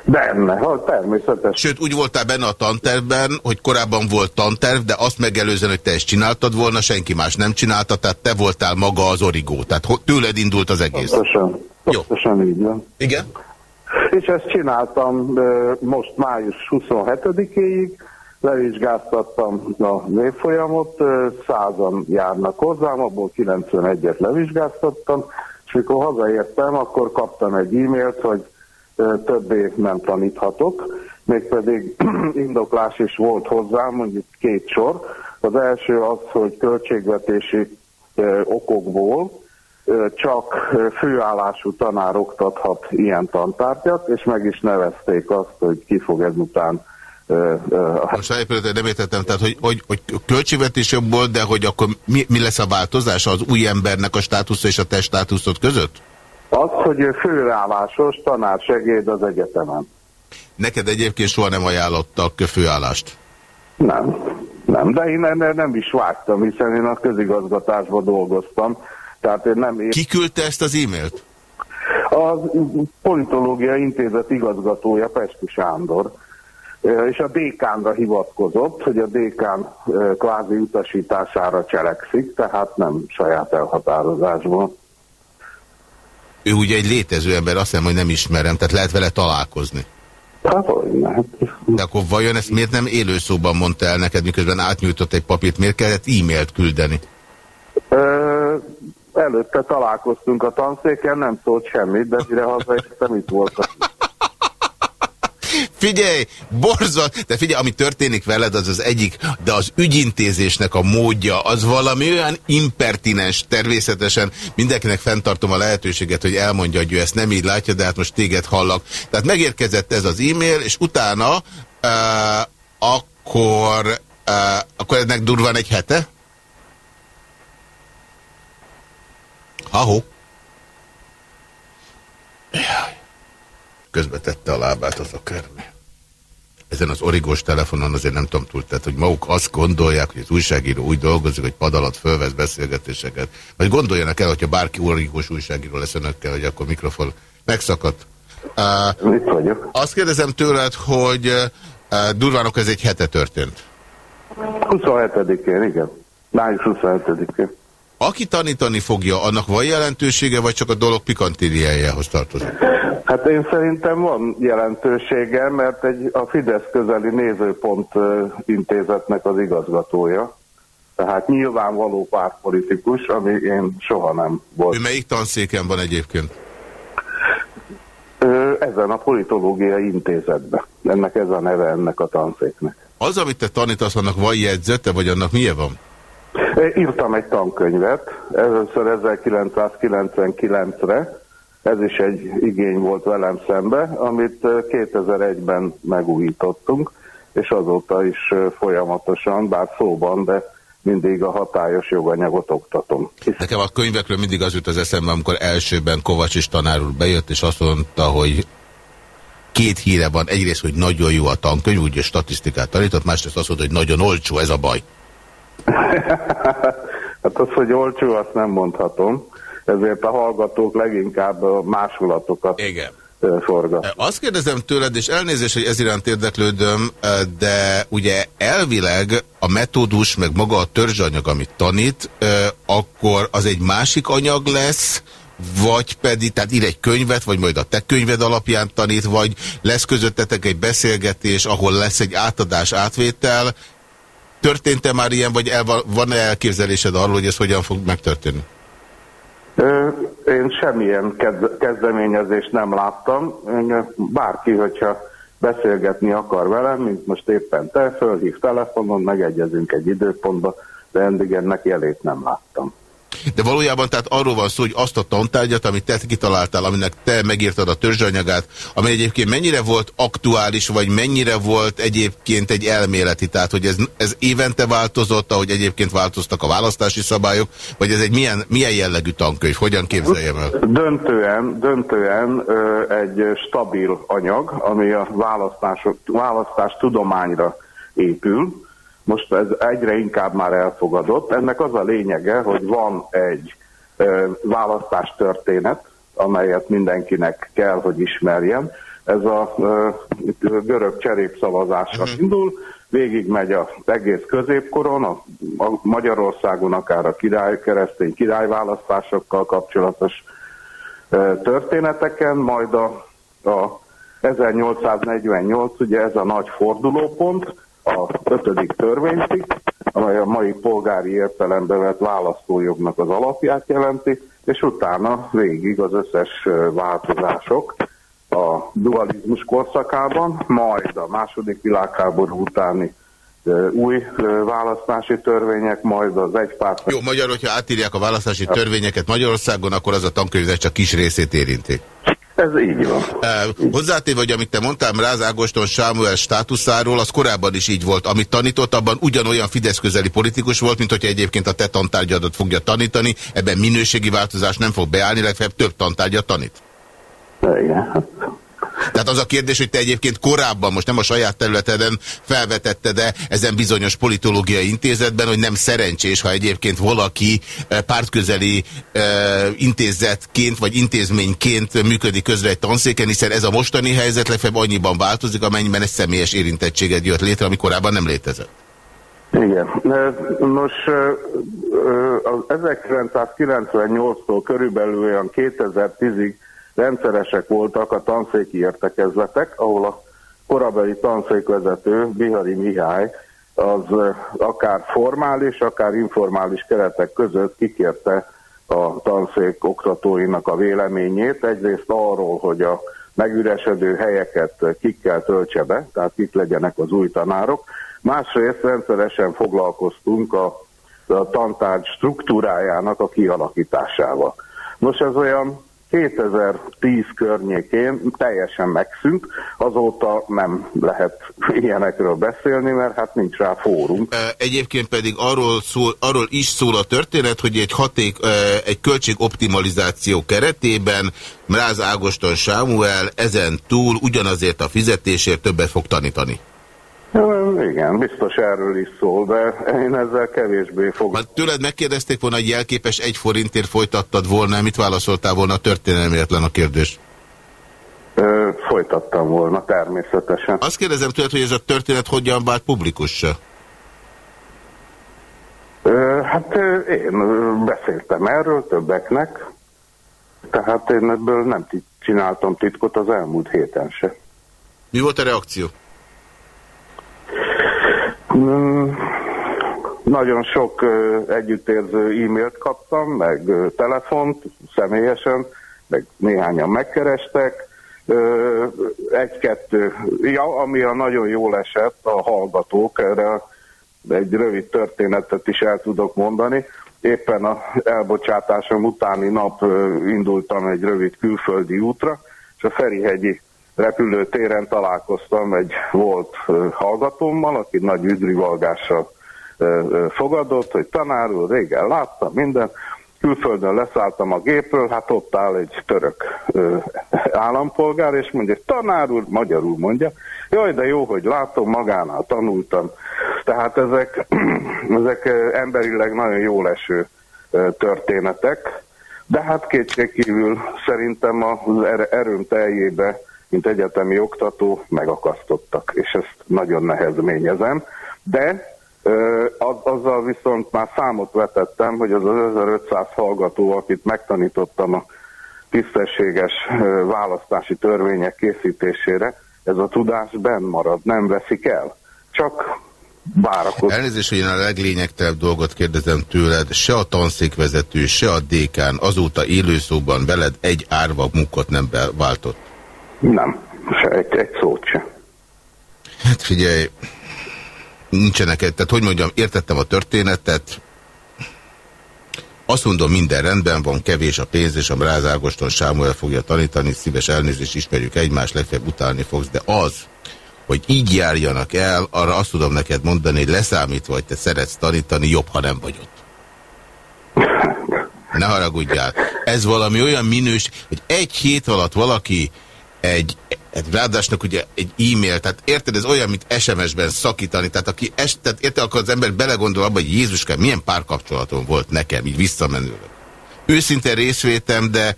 Benne, ha természetesen. Sőt, úgy voltál benne a tantervben, hogy korábban volt tanterv, de azt megelőzően, hogy te ezt csináltad volna, senki más nem csinálta, tehát te voltál maga az origó. Tehát tőled indult az egész. Pontosan, pontosan így van. Igen? És ezt csináltam most május 27-éig, levizsgáztattam a évfolyamot, százan járnak hozzám, abból 91-et levizsgáztattam, és mikor hazaértem, akkor kaptam egy e-mailt, hogy többé nem taníthatok, mégpedig *clears throat* indoklás is volt hozzám, mondjuk két sor. Az első az, hogy költségvetési okokból csak főállású tanár oktathat ilyen tantárgyat, és meg is nevezték azt, hogy ki fog ezután Most elpéldául nem értettem, tehát hogy, hogy, hogy költségvetés jobból, de hogy akkor mi, mi lesz a változás az új embernek a státusza és a te státuszod között? Az, hogy ő főállásos tanársegéd az egyetemen. Neked egyébként soha nem ajánlottak főállást. Nem, nem, de én ennél nem is vágtam, hiszen én a közigazgatásban dolgoztam, tehát én nem... Ki küldte ezt az e-mailt? A politológia intézet igazgatója Pesti Sándor, és a dékánra hivatkozott, hogy a dékán kvázi utasítására cselekszik, tehát nem saját elhatározásban. Ő ugye egy létező ember, azt hiszem, hogy nem ismerem, tehát lehet vele találkozni. Hát, De akkor vajon ezt miért nem élőszóban mondta el neked, miközben átnyújtott egy papírt, miért kellett e-mailt küldeni? Ö, előtte találkoztunk a tanszéken, nem szólt semmit, de mire hazaértem, itt voltam. Figyelj, borzat, de figyelj, ami történik veled, az az egyik, de az ügyintézésnek a módja, az valami olyan impertinens, természetesen mindenkinek fenntartom a lehetőséget, hogy elmondja, hogy ő ezt nem így látja, de hát most téged hallak. Tehát megérkezett ez az e-mail, és utána uh, akkor, uh, akkor ennek durván egy hete? Ahó. Közbe tette a lábát az a kermi. Ezen az origós telefonon azért nem tudom túl, tehát hogy maguk azt gondolják, hogy az újságíró úgy dolgozik, hogy pad alatt fölvesz beszélgetéseket. Vagy gondoljanak el, hogyha bárki origós újságíró lesz önökkel, hogy akkor mikrofon megszakadt. Uh, Itt vagyok. azt kérdezem tőled, hogy uh, durvánok ez egy hete történt. 27-én, igen. Május 27-én. Aki tanítani fogja, annak van jelentősége, vagy csak a dolog pikantériájához tartozik? Hát én szerintem van jelentősége, mert egy a Fidesz közeli nézőpont intézetnek az igazgatója. Tehát nyilvánvaló pártpolitikus, ami én soha nem volt. Ő melyik tanszéken van egyébként? Ezen a politológiai intézetben. Ennek ez a neve ennek a tanszéknek. Az, amit te tanítasz, annak van jegyzete, vagy annak milyen van? Írtam egy tankönyvet, először 1999-re, ez is egy igény volt velem szembe, amit ö, 2001-ben megújítottunk, és azóta is folyamatosan, bár szóban, de mindig a hatályos joganyagot oktatom. Nekem a könyvekről mindig az jut az eszembe, amikor elsőben Kovacsis tanár úr bejött, és azt mondta, hogy két híre van. Egyrészt, hogy nagyon jó a tankönyv, úgy statisztikát tanított, másrészt azt mondta, hogy nagyon olcsó, ez a baj. *laughs* Hát az, hogy olcsó, azt nem mondhatom, ezért a hallgatók leginkább a másolatokat Igen. forgat. Azt kérdezem tőled, és elnézést, hogy ez iránt érdeklődöm, de ugye elvileg a metódus, meg maga a törzsanyag, amit tanít, akkor az egy másik anyag lesz, vagy pedig, tehát ír egy könyvet, vagy majd a te könyved alapján tanít, vagy lesz közöttetek egy beszélgetés, ahol lesz egy átadás, átvétel. Történt-e már ilyen, vagy van-e elképzelésed arról, hogy ez hogyan fog megtörténni? Én semmilyen kezd- kezdeményezést nem láttam. Bárki, hogyha beszélgetni akar velem, mint most éppen te, fölhív telefonon, megegyezünk egy időpontba, de eddig ennek jelét nem láttam. De valójában tehát arról van szó, hogy azt a tantárgyat, amit te kitaláltál, aminek te megírtad a törzsanyagát, ami egyébként mennyire volt aktuális, vagy mennyire volt egyébként egy elméleti, tehát hogy ez, ez évente változott, ahogy egyébként változtak a választási szabályok, vagy ez egy milyen, milyen jellegű tankönyv, hogyan képzeljem el? Döntően, döntően ö, egy stabil anyag, ami a választások, választás tudományra épül. Most ez egyre inkább már elfogadott. Ennek az a lényege, hogy van egy választás történet, amelyet mindenkinek kell, hogy ismerjen. Ez a görög cserépszavazással indul, végig megy az egész középkoron, a, Magyarországon akár a király, keresztény királyválasztásokkal kapcsolatos történeteken, majd a, a 1848, ugye ez a nagy fordulópont, a ötödik törvénycikk, amely a mai polgári értelembe vett választójognak az alapját jelenti, és utána végig az összes változások a dualizmus korszakában, majd a második világháború utáni új választási törvények, majd az egypárt Jó, magyar, hogyha átírják a választási törvényeket Magyarországon, akkor az a tankönyvnek csak kis részét érinti. Ez így van. Uh, hozzátéve, hogy amit te mondtál Mráz Ágoston Sámuel státuszáról, az korábban is így volt. Amit tanított, abban ugyanolyan Fidesz közeli politikus volt, mint hogyha egyébként a te tantárgyadat fogja tanítani. Ebben minőségi változás nem fog beállni, legfeljebb több tantárgyat tanít. Igen. Tehát az a kérdés, hogy te egyébként korábban, most nem a saját területeden felvetetted de ezen bizonyos politológiai intézetben, hogy nem szerencsés, ha egyébként valaki eh, pártközeli eh, intézetként vagy intézményként működik közre egy tanszéken, hiszen ez a mostani helyzet legfeljebb annyiban változik, amennyiben egy személyes érintettséged jött létre, ami korábban nem létezett. Igen. Nos, az 1998-tól körülbelül olyan 2010-ig rendszeresek voltak a tanszéki értekezletek, ahol a korabeli tanszékvezető, Bihari Mihály, az ö, akár formális, akár informális keretek között kikérte a tanszék oktatóinak a véleményét. Egyrészt arról, hogy a megüresedő helyeket kikkel töltse be, tehát kik legyenek az új tanárok. Másrészt rendszeresen foglalkoztunk a, a tantárgy struktúrájának a kialakításával. Nos, ez olyan 2010 környékén teljesen megszűnt, azóta nem lehet ilyenekről beszélni, mert hát nincs rá fórum. Egyébként pedig arról, szól, arról is szól a történet, hogy egy, haték, egy költségoptimalizáció keretében Mráz Ágoston Sámuel ezen túl ugyanazért a fizetésért többet fog tanítani. Igen, biztos erről is szól, de én ezzel kevésbé fogok. Ha tőled megkérdezték volna, hogy jelképes egy forintért folytattad volna, mit válaszoltál volna, történelméletlen a kérdés. Ö, Folytattam volna természetesen. Azt kérdezem tőled, hogy ez a történet hogyan vált publikussá? Ö, Hát én beszéltem erről többeknek, tehát én ebből nem csináltam titkot az elmúlt héten se. Mi volt a reakció? Mm, Nagyon sok együttérző e-mailt kaptam, meg telefont személyesen, meg néhányan megkerestek. Egy-kettő, ja, ami a nagyon jól esett, a hallgatók, erre egy rövid történetet is el tudok mondani. Éppen a elbocsátásom utáni nap indultam egy rövid külföldi útra, és a Ferihegyi repülőtéren találkoztam egy volt hallgatómmal, aki nagy üdrivalgással fogadott, hogy tanár úr, régen láttam minden, külföldön leszálltam a gépről, hát ott áll egy török állampolgár, és mondja, tanár úr, magyarul mondja, jaj, de jó, hogy látom, magánál tanultam. Tehát ezek, *clears throat* ezek emberileg nagyon jól eső történetek, de hát kétségkívül szerintem az er- erőm teljébe, mint egyetemi oktató, megakasztottak, és ezt nagyon nehezményezem. De azzal viszont már számot vetettem, hogy az az 1500 hallgató, akit megtanítottam a tisztességes választási törvények készítésére, ez a tudás benn marad, nem veszik el. Csak várakozik. Elnézést, hogy én a leglényegtelebb dolgot kérdezem tőled, se a tanszékvezető, se a dékán azóta élőszóban veled egy árva munkot nem váltott. Nem, se egy, egy szót sem. Hát figyelj, nincsenek, tehát hogy mondjam, értettem a történetet, azt mondom, minden rendben van, kevés a pénz, és a Mráz Ágoston Sámuel fogja tanítani, szíves elnézést, ismerjük egymást, legfeljebb utálni fogsz, de az, hogy így járjanak el, arra azt tudom neked mondani, hogy leszámítva, hogy te szeretsz tanítani, jobb, ha nem vagy ott. Ne haragudjál. Ez valami olyan minős, hogy egy hét alatt valaki egy, egy ráadásnak ugye egy e-mail, tehát érted, ez olyan, mint SMS-ben szakítani, tehát aki es, tehát érted, akkor az ember belegondol abba, hogy Jézuskám, milyen párkapcsolatom volt nekem, így visszamenőleg. Őszinte részvétem, de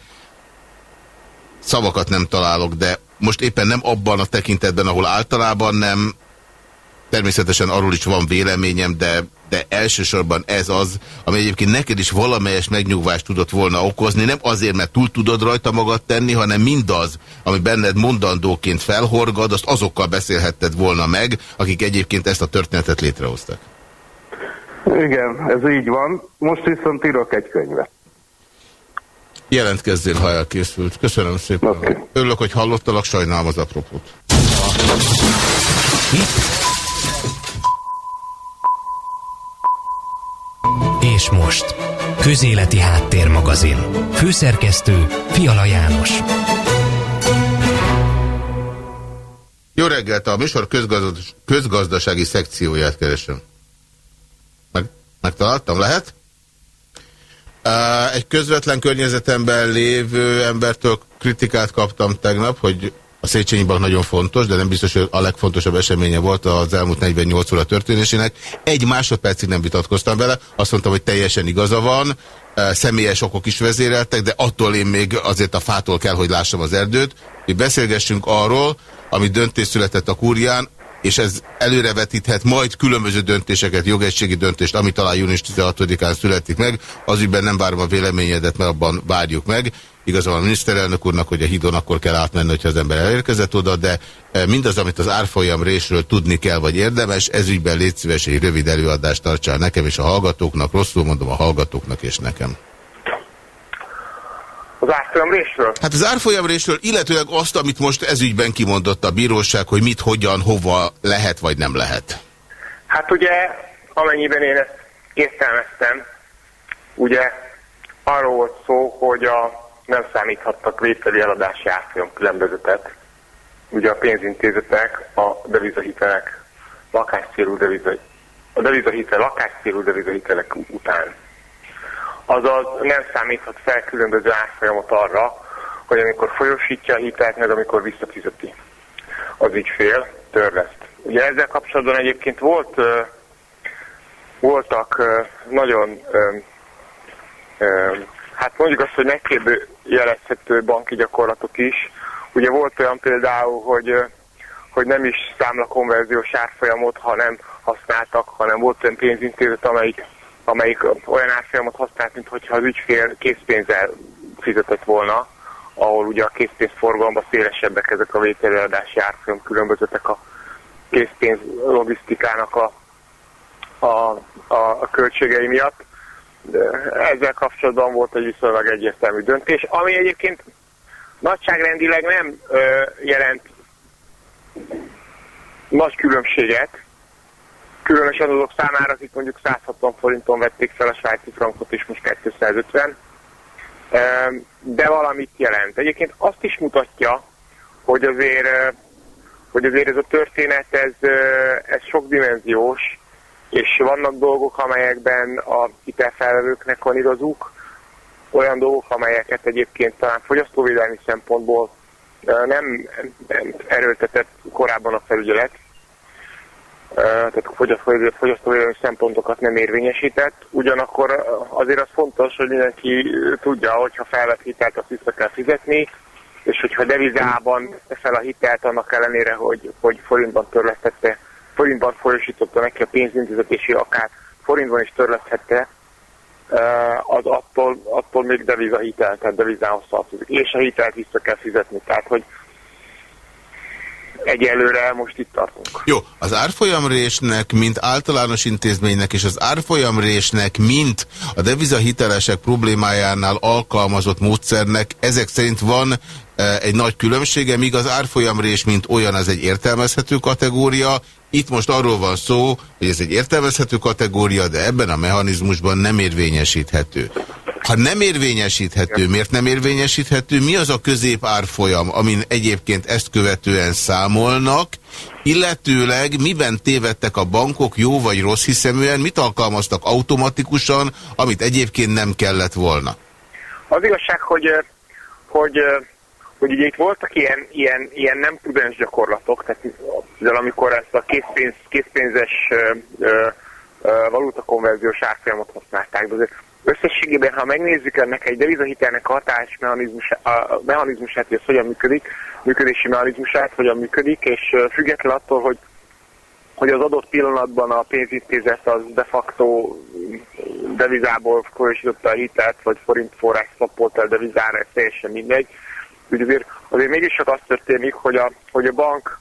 szavakat nem találok, de most éppen nem abban a tekintetben, ahol általában nem, természetesen arról is van véleményem, de, de elsősorban ez az, ami egyébként neked is valamelyes megnyugvást tudott volna okozni, nem azért, mert túl tudod rajta magad tenni, hanem mindaz, ami benned mondandóként felhorgad, azt azokkal beszélhetted volna meg, akik egyébként ezt a történetet létrehoztak. Igen, ez így van. Most viszont írok egy könyvet. Jelentkezzél, ha elkészült. Köszönöm szépen. Okay. Örülök, hogy hallottalak, sajnálom az apropót. És most, Közéleti Háttérmagazin. Főszerkesztő Fiala János. Jó reggelt, a műsor közgazdas közgazdasági szekcióját keresem. Meg, megtaláltam, lehet? Egy közvetlen környezetemben lévő embertől kritikát kaptam tegnap, hogy a Széchenyi Bank nagyon fontos, de nem biztos, hogy a legfontosabb eseménye volt az elmúlt 48 óra történésének. Egy másodpercig nem vitatkoztam vele, azt mondtam, hogy teljesen igaza van, személyes okok is vezéreltek, de attól én még azért a fától kell, hogy lássam az erdőt. Mi beszélgessünk arról, ami döntés született a kúrián, és ez előrevetíthet majd különböző döntéseket, jogegységi döntést, ami talán június 16-án születik meg. Az ügyben nem várom a véleményedet, mert abban várjuk meg. Igazán a miniszterelnök úrnak, hogy a hídon akkor kell átmenni, hogyha az ember elérkezett oda, de mindaz, amit az árfolyam résről tudni kell, vagy érdemes, ez ügyben légy szíves, egy rövid előadást tartsál nekem és a hallgatóknak, rosszul mondom a hallgatóknak és nekem. Az árfolyamrésről? Hát az árfolyamrésről, illetőleg azt, amit most ezügyben kimondott a bíróság, hogy mit, hogyan, hova lehet vagy nem lehet. Hát ugye, amennyiben én ezt értelmeztem, ugye arról volt szó, hogy a nem számíthattak vételi eladási árfolyam különbözetet. Ugye a pénzintézetek a devizahitelek, lakáscélú deviza, a devizahitel, lakáscélú devizahitelek után. Azaz nem számíthat fel különböző árfolyamot arra, hogy amikor folyosítja a hitelt, meg amikor visszafizeti az ügyfél, törleszt. Ugye ezzel kapcsolatban egyébként volt, voltak nagyon, hát mondjuk azt, hogy megkérdőjelezhető banki gyakorlatok is. Ugye volt olyan például, hogy, hogy nem is számlakonverziós árfolyamot, hanem használtak, hanem volt olyan pénzintézet, amelyik, amelyik olyan árfolyamot használt, mintha az ügyfél készpénzzel fizetett volna, ahol ugye a készpénzforgalomban szélesebbek ezek a vételeadási árfolyam különbözetek a készpénz logisztikának a, a, a, a költségei miatt. De ezzel kapcsolatban volt egy viszonylag egyértelmű döntés, ami egyébként nagyságrendileg nem ö, jelent nagy különbséget, különösen azok számára, akik mondjuk 160 forinton vették fel a svájci frankot, és most 250, Ö, de valamit jelent. Egyébként azt is mutatja, hogy azért, hogy azért ez a történet, ez, ez sokdimenziós, és vannak dolgok, amelyekben a hitelfelvevőknek van igazuk, olyan dolgok, amelyeket egyébként talán fogyasztóvédelmi szempontból nem, erőltetett korábban a felügyelet, tehát a fogyasztó- fogyasztóvédelmi szempontokat nem érvényesített. Ugyanakkor azért az fontos, hogy mindenki tudja, hogy ha felvett hitelt, azt vissza kell fizetni, és hogyha devizában vette fel a hitelt, annak ellenére, hogy, hogy forintban törlesztette, forintban folyosította neki a pénzintézet, és ő akár forintban is törleszthette, az attól, attól még deviza hitel, tehát devizához tartozik. És a hitelt vissza kell fizetni. Tehát, hogy egyelőre most itt tartunk. Jó, az árfolyamrésnek, mint általános intézménynek, és az árfolyamrésnek, mint a devizahitelesek problémájánál alkalmazott módszernek, ezek szerint van egy nagy különbsége, míg az árfolyamrés, mint olyan, az egy értelmezhető kategória. Itt most arról van szó, hogy ez egy értelmezhető kategória, de ebben a mechanizmusban nem érvényesíthető. Ha nem érvényesíthető, miért nem érvényesíthető? Mi az a középárfolyam, amin egyébként ezt követően számolnak, illetőleg miben tévedtek a bankok jó vagy rossz hiszeműen, mit alkalmaztak automatikusan, amit egyébként nem kellett volna? Az igazság, hogy, ö, hogy, ö, hogy ugye itt voltak ilyen, ilyen, ilyen nem prudens gyakorlatok, tehát például amikor ezt a készpénz, készpénzes ö, ö, valutakonverziós árfolyamot használták, de azért összességében, ha megnézzük ennek egy devizahitelnek a hatásmechanizmusát, a mechanizmusát, hogy ez hogyan működik, működési mechanizmusát, hogyan működik, és független attól, hogy hogy az adott pillanatban a pénzintézet az de facto devizából folyosította a hitelt, vagy forint forrás szapolt el devizára, ez teljesen mindegy. Úgy azért, mégis csak az történik, hogy a, hogy a bank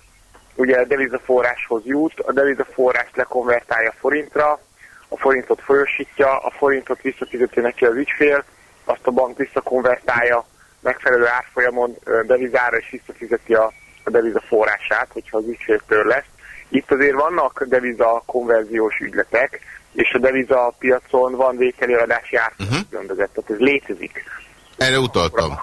ugye a devizaforráshoz jut, a devizaforrást lekonvertálja forintra, a forintot folyosítja, a forintot visszafizeti neki az ügyfél, azt a bank visszakonvertálja megfelelő árfolyamon devizára, és visszafizeti a, a deviza forrását, hogyha az ügyféltől lesz. Itt azért vannak deviza konverziós ügyletek, és a deviza piacon van vételi adási árfolyam különbözet, tehát ez létezik. Erre utaltam.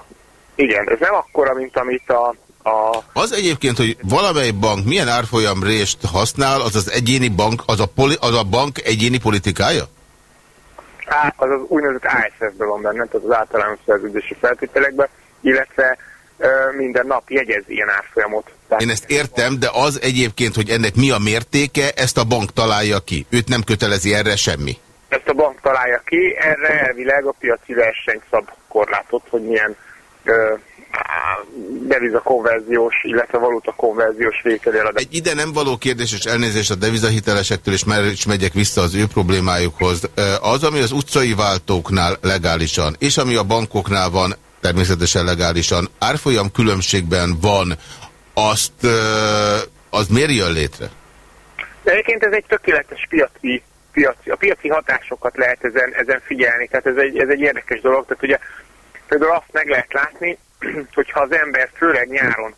Igen, ez nem akkora, mint amit a, a Az egyébként, hogy valamely bank milyen árfolyamrést használ, az az egyéni bank, az a, poli, az a bank egyéni politikája? Á, az az úgynevezett ASF-ben van benne, tehát az általános szerződési feltételekben, illetve ö, minden nap jegyez ilyen árfolyamot. Tehát Én ezt értem, de az egyébként, hogy ennek mi a mértéke, ezt a bank találja ki. Őt nem kötelezi erre semmi. ezt a bank találja ki, erre elvileg a piaci verseny szab korlátot, hogy milyen devizakonverziós, illetve valuta konverziós vételi eladás. Egy ide nem való kérdés, és elnézést a devizahitelesektől, és már is megyek vissza az ő problémájukhoz. Az, ami az utcai váltóknál legálisan, és ami a bankoknál van, természetesen legálisan, árfolyam különbségben van, azt, az miért jön létre? De egyébként ez egy tökéletes piaci, piaci, a piaci hatásokat lehet ezen, ezen figyelni, tehát ez egy, ez egy érdekes dolog, tehát ugye például azt meg lehet látni, *clears throat* hogyha az ember főleg nyáron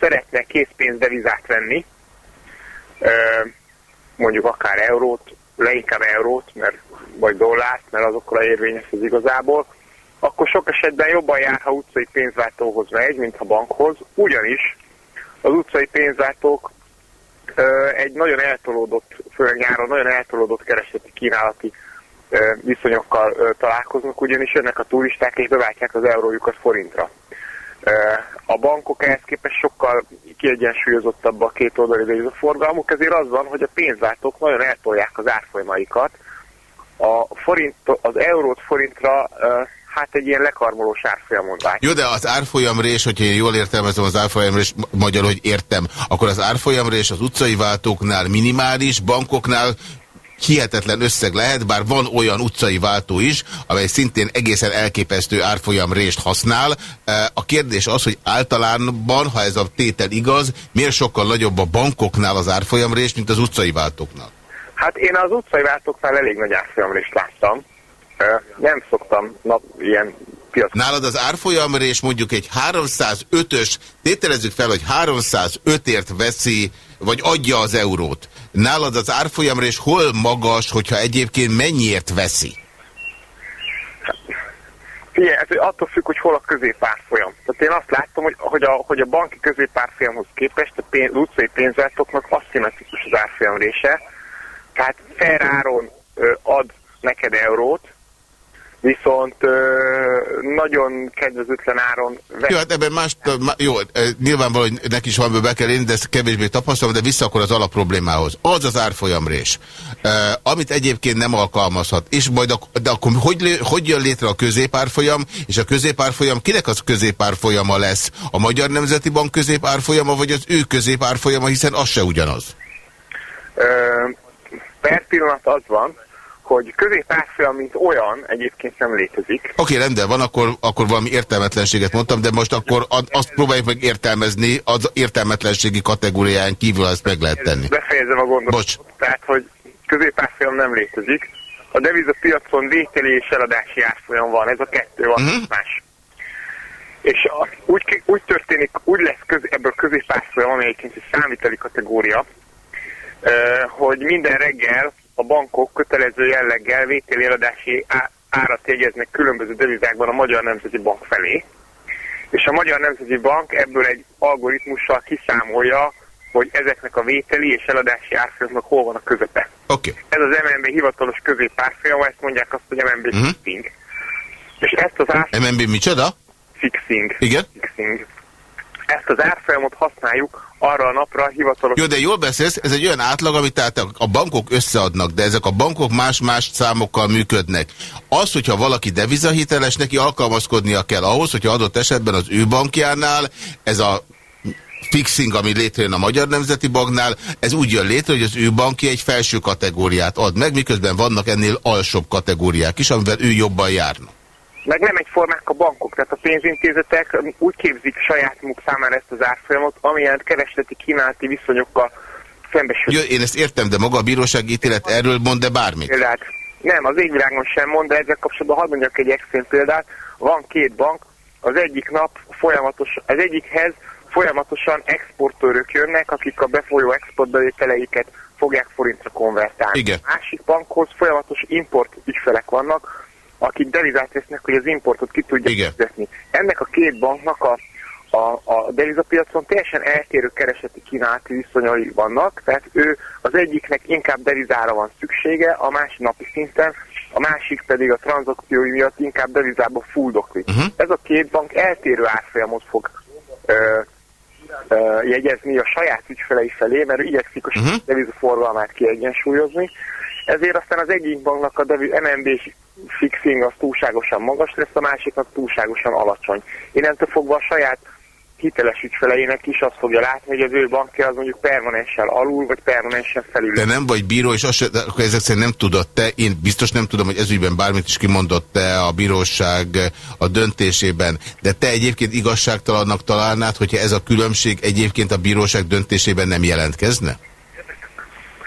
szeretne készpénzdevizát venni, mondjuk akár eurót, leginkább eurót, mert, vagy dollárt, mert azokra érvényes ez igazából, akkor sok esetben jobban jár, ha utcai pénzváltóhoz megy, mint ha bankhoz, ugyanis az utcai pénzváltók egy nagyon eltolódott, főleg nyáron nagyon eltolódott keresleti kínálati viszonyokkal találkoznak, ugyanis jönnek a turisták és beváltják az eurójukat forintra. A bankok ehhez képest sokkal kiegyensúlyozottabb a két oldali forgalmuk, ezért az van, hogy a pénzváltók nagyon eltolják az árfolyamaikat. A forint, az eurót forintra hát egy ilyen lekarmolós árfolyamon vágy. Jó, de az árfolyamrés, hogyha én jól értelmezem az árfolyamrés, magyar, hogy értem, akkor az árfolyamrés az utcai váltóknál minimális, bankoknál hihetetlen összeg lehet, bár van olyan utcai váltó is, amely szintén egészen elképesztő árfolyamrést használ. E, A kérdés az, hogy általánban, ha ez a tétel igaz, miért sokkal nagyobb a bankoknál az árfolyamrés, mint az utcai váltóknál? Hát én az utcai váltóknál elég nagy árfolyamrést láttam. Ö, Nem szoktam nap, ilyen piac. Nálad az árfolyamrés mondjuk egy 305-ös, tételezzük fel, hogy 305-ért veszi, vagy adja az eurót. Nálad az árfolyamrés hol magas, hogyha egyébként mennyiért veszi? Figyelj, ez attól függ, hogy hol a középárfolyam. Tehát én azt láttam, hogy, hogy, a, hogy a banki középárfolyamhoz képest a pénz, utcai pénzváltóknak aszimmetrikus az árfolyamrése. Tehát fair áron ö, ad neked eurót, viszont nagyon kedvezőtlen áron Jó, hát ebben más, má- jó, nyilvánvaló, hogy neki is van be kell élni, de ezt kevésbé tapasztalom, de vissza akkor az alapproblémához. Az az árfolyamrés, amit egyébként nem alkalmazhat, és majd ak- de akkor hogy, hogy jön létre a középárfolyam, és a középárfolyam kinek az középárfolyama lesz? A Magyar Nemzeti Bank középárfolyama, vagy az ő középárfolyama, hiszen az se ugyanaz. Per pillanat az van, hogy középárfolyam, mint olyan egyébként nem létezik. Oké, rendben van, akkor, akkor valami értelmetlenséget mondtam, de most akkor azt próbáljuk meg értelmezni, az értelmetlenségi kategórián kívül ezt meg lehet tenni. Befejezem a gondolatot. Bocs. Tehát, hogy középárfolyam nem létezik. A devizapiacon vételi és eladási árfolyam van, ez a kettő van, Mhm. uh-huh. más. És a, úgy, úgy történik, úgy lesz köz, ebből középárfolyam, ami egyébként egy számviteli kategória, hogy minden reggel a bankok kötelező jelleggel á- árat jegyeznek különböző devizákban a Magyar Nemzeti Bank felé, és a Magyar Nemzeti Bank ebből egy algoritmussal kiszámolja, hogy ezeknek a vételi és eladási árfolyamnak hol van a közepe. Oké. Ez az MNB hivatalos középárfolyama, ezt mondják azt, hogy MNB Mhm. fixing. És ezt az ár MNB micsoda? fixing. Igen? fixing. Ezt az árfolyamot használjuk arra a napra hivatalos... Jó, de jól beszélsz, ez egy olyan átlag, amit tehát a- bankok összeadnak, de ezek a bankok más-más számokkal működnek. Az, hogyha valaki devizahiteles, neki alkalmazkodnia kell ahhoz, hogyha adott esetben az ő bankjánál ez a fixing, ami létrejön a Magyar Nemzeti Banknál, ez úgy jön létre, hogy az ő bankja egy felső kategóriát ad meg, miközben vannak ennél alsóbb kategóriák is, amivel ő jobban járna. Meg nem egyformák a bankok, tehát a pénzintézetek úgy képzik saját maguk számára ezt az árfolyamot, amilyen keresleti kínálati viszonyokkal szembesül. Jó, én ezt értem, de maga a bírósági ítélet erről mond-e bármit? példát. Nem, az égvilágon sem mond, de ezzel kapcsolatban hadd mondjak egy extrém példát. Van két bank, az egyik nap folyamatos, az egyikhez folyamatosan exportőrök jönnek, akik a befolyó exportbevételeiket fogják forintra konvertálni. Igen. A másik bankhoz folyamatos import ügyfelek vannak, akik devizát vesznek, hogy az importot ki Igen. fizetni. Ennek a két banknak a a, a devizapiacon teljesen eltérő kereseti kínálati viszonyai vannak, tehát ő az egyiknek inkább devizára van szüksége, a másik napi szinten, a másik pedig a tranzakciói miatt inkább devizába fuldoklik. Mhm. Ez a két bank eltérő árfolyamot fog ö, ö, jegyezni a saját ügyfelei felé, mert ő igyekszik a Mhm. devizaforgalmát kiegyensúlyozni, ezért aztán az egyik banknak a devi, MNB fixing az túlságosan magas lesz, a másiknak túlságosan alacsony. Innentől fogva a saját hiteles ügyfeleinek is azt fogja látni, hogy az ő bankja az mondjuk permanensen alul, vagy permanensen felül. De nem vagy bíró, és azt akkor ezek szerint nem tudott te, én biztos nem tudom, hogy ezügyben bármit is kimondott te a bíróság a döntésében, de te egyébként igazságtalannak találnád, hogyha ez a különbség egyébként a bíróság döntésében nem jelentkezne?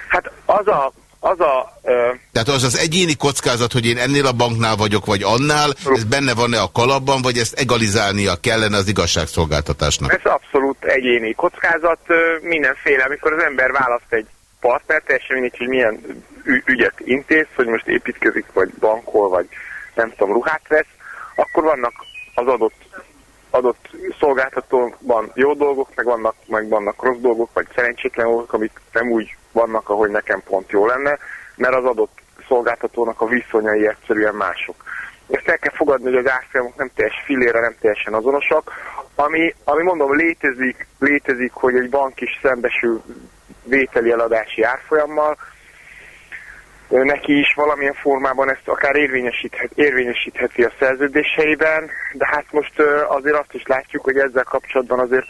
Hát az a, az a ö, Tehát az az egyéni kockázat, hogy én ennél a banknál vagyok, vagy annál, ez benne van-e a kalapban, vagy ezt egalizálnia kellene az igazságszolgáltatásnak? Ez abszolút egyéni kockázat, mindenféle, amikor az ember választ egy partnert, teljesen mindegy, hogy milyen ügyet intéz, hogy most építkezik, vagy bankol, vagy nem tudom, ruhát vesz, akkor vannak az adott adott szolgáltatóban jó dolgok, meg vannak, meg vannak rossz dolgok, vagy szerencsétlen dolgok, amik nem úgy vannak, ahogy nekem pont jó lenne, mert az adott szolgáltatónak a viszonyai egyszerűen mások. Ezt el kell fogadni, hogy az árfolyamok nem teljes filére, nem teljesen azonosak. Ami, ami mondom, létezik, létezik, hogy egy bank is szembesül vételi eladási árfolyammal, neki is valamilyen formában ezt akár érvényesíthet, érvényesítheti a szerződéseiben, de hát most azért azt is látjuk, hogy ezzel kapcsolatban azért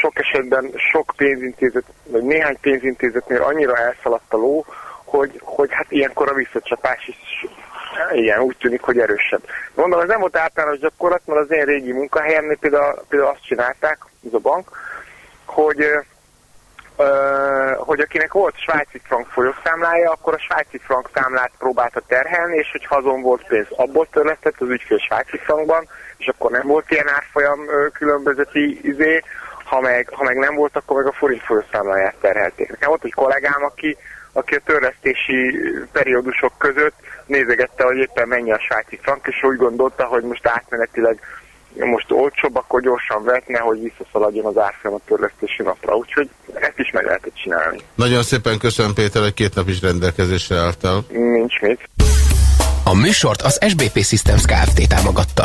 sok esetben sok pénzintézet, vagy néhány pénzintézetnél annyira elszaladt a ló, hogy, hogy hát ilyenkor a visszacsapás is igen, úgy tűnik, hogy erősebb. Mondom, ez nem volt általános gyakorlat, mert az én régi munkahelyemnél például, például azt csinálták, ez a bank, hogy ö, hogy akinek volt svájci frank folyószámlája, akkor a svájci frank számlát próbálta terhelni, és hogy azon volt pénz, abból törlesztett az ügyfél svájci frankban, és akkor nem volt ilyen árfolyam különbözeti izé, ha meg, ha meg nem volt, akkor meg a forint folyószámláját terhelték. Nekem volt egy kollégám, aki, aki a törlesztési periódusok között nézegette, hogy éppen mennyi a svájci frank, és úgy gondolta, hogy most átmenetileg most olcsóbb, akkor gyorsan vetne, hogy visszaszaladjon az árfolyam a törlesztési napra. Úgyhogy ezt is meg lehetett csinálni. Nagyon szépen köszönöm Péter, hogy két nap is rendelkezésre álltál. Nincs mit. A műsort az SBP Systems Kft. támogatta.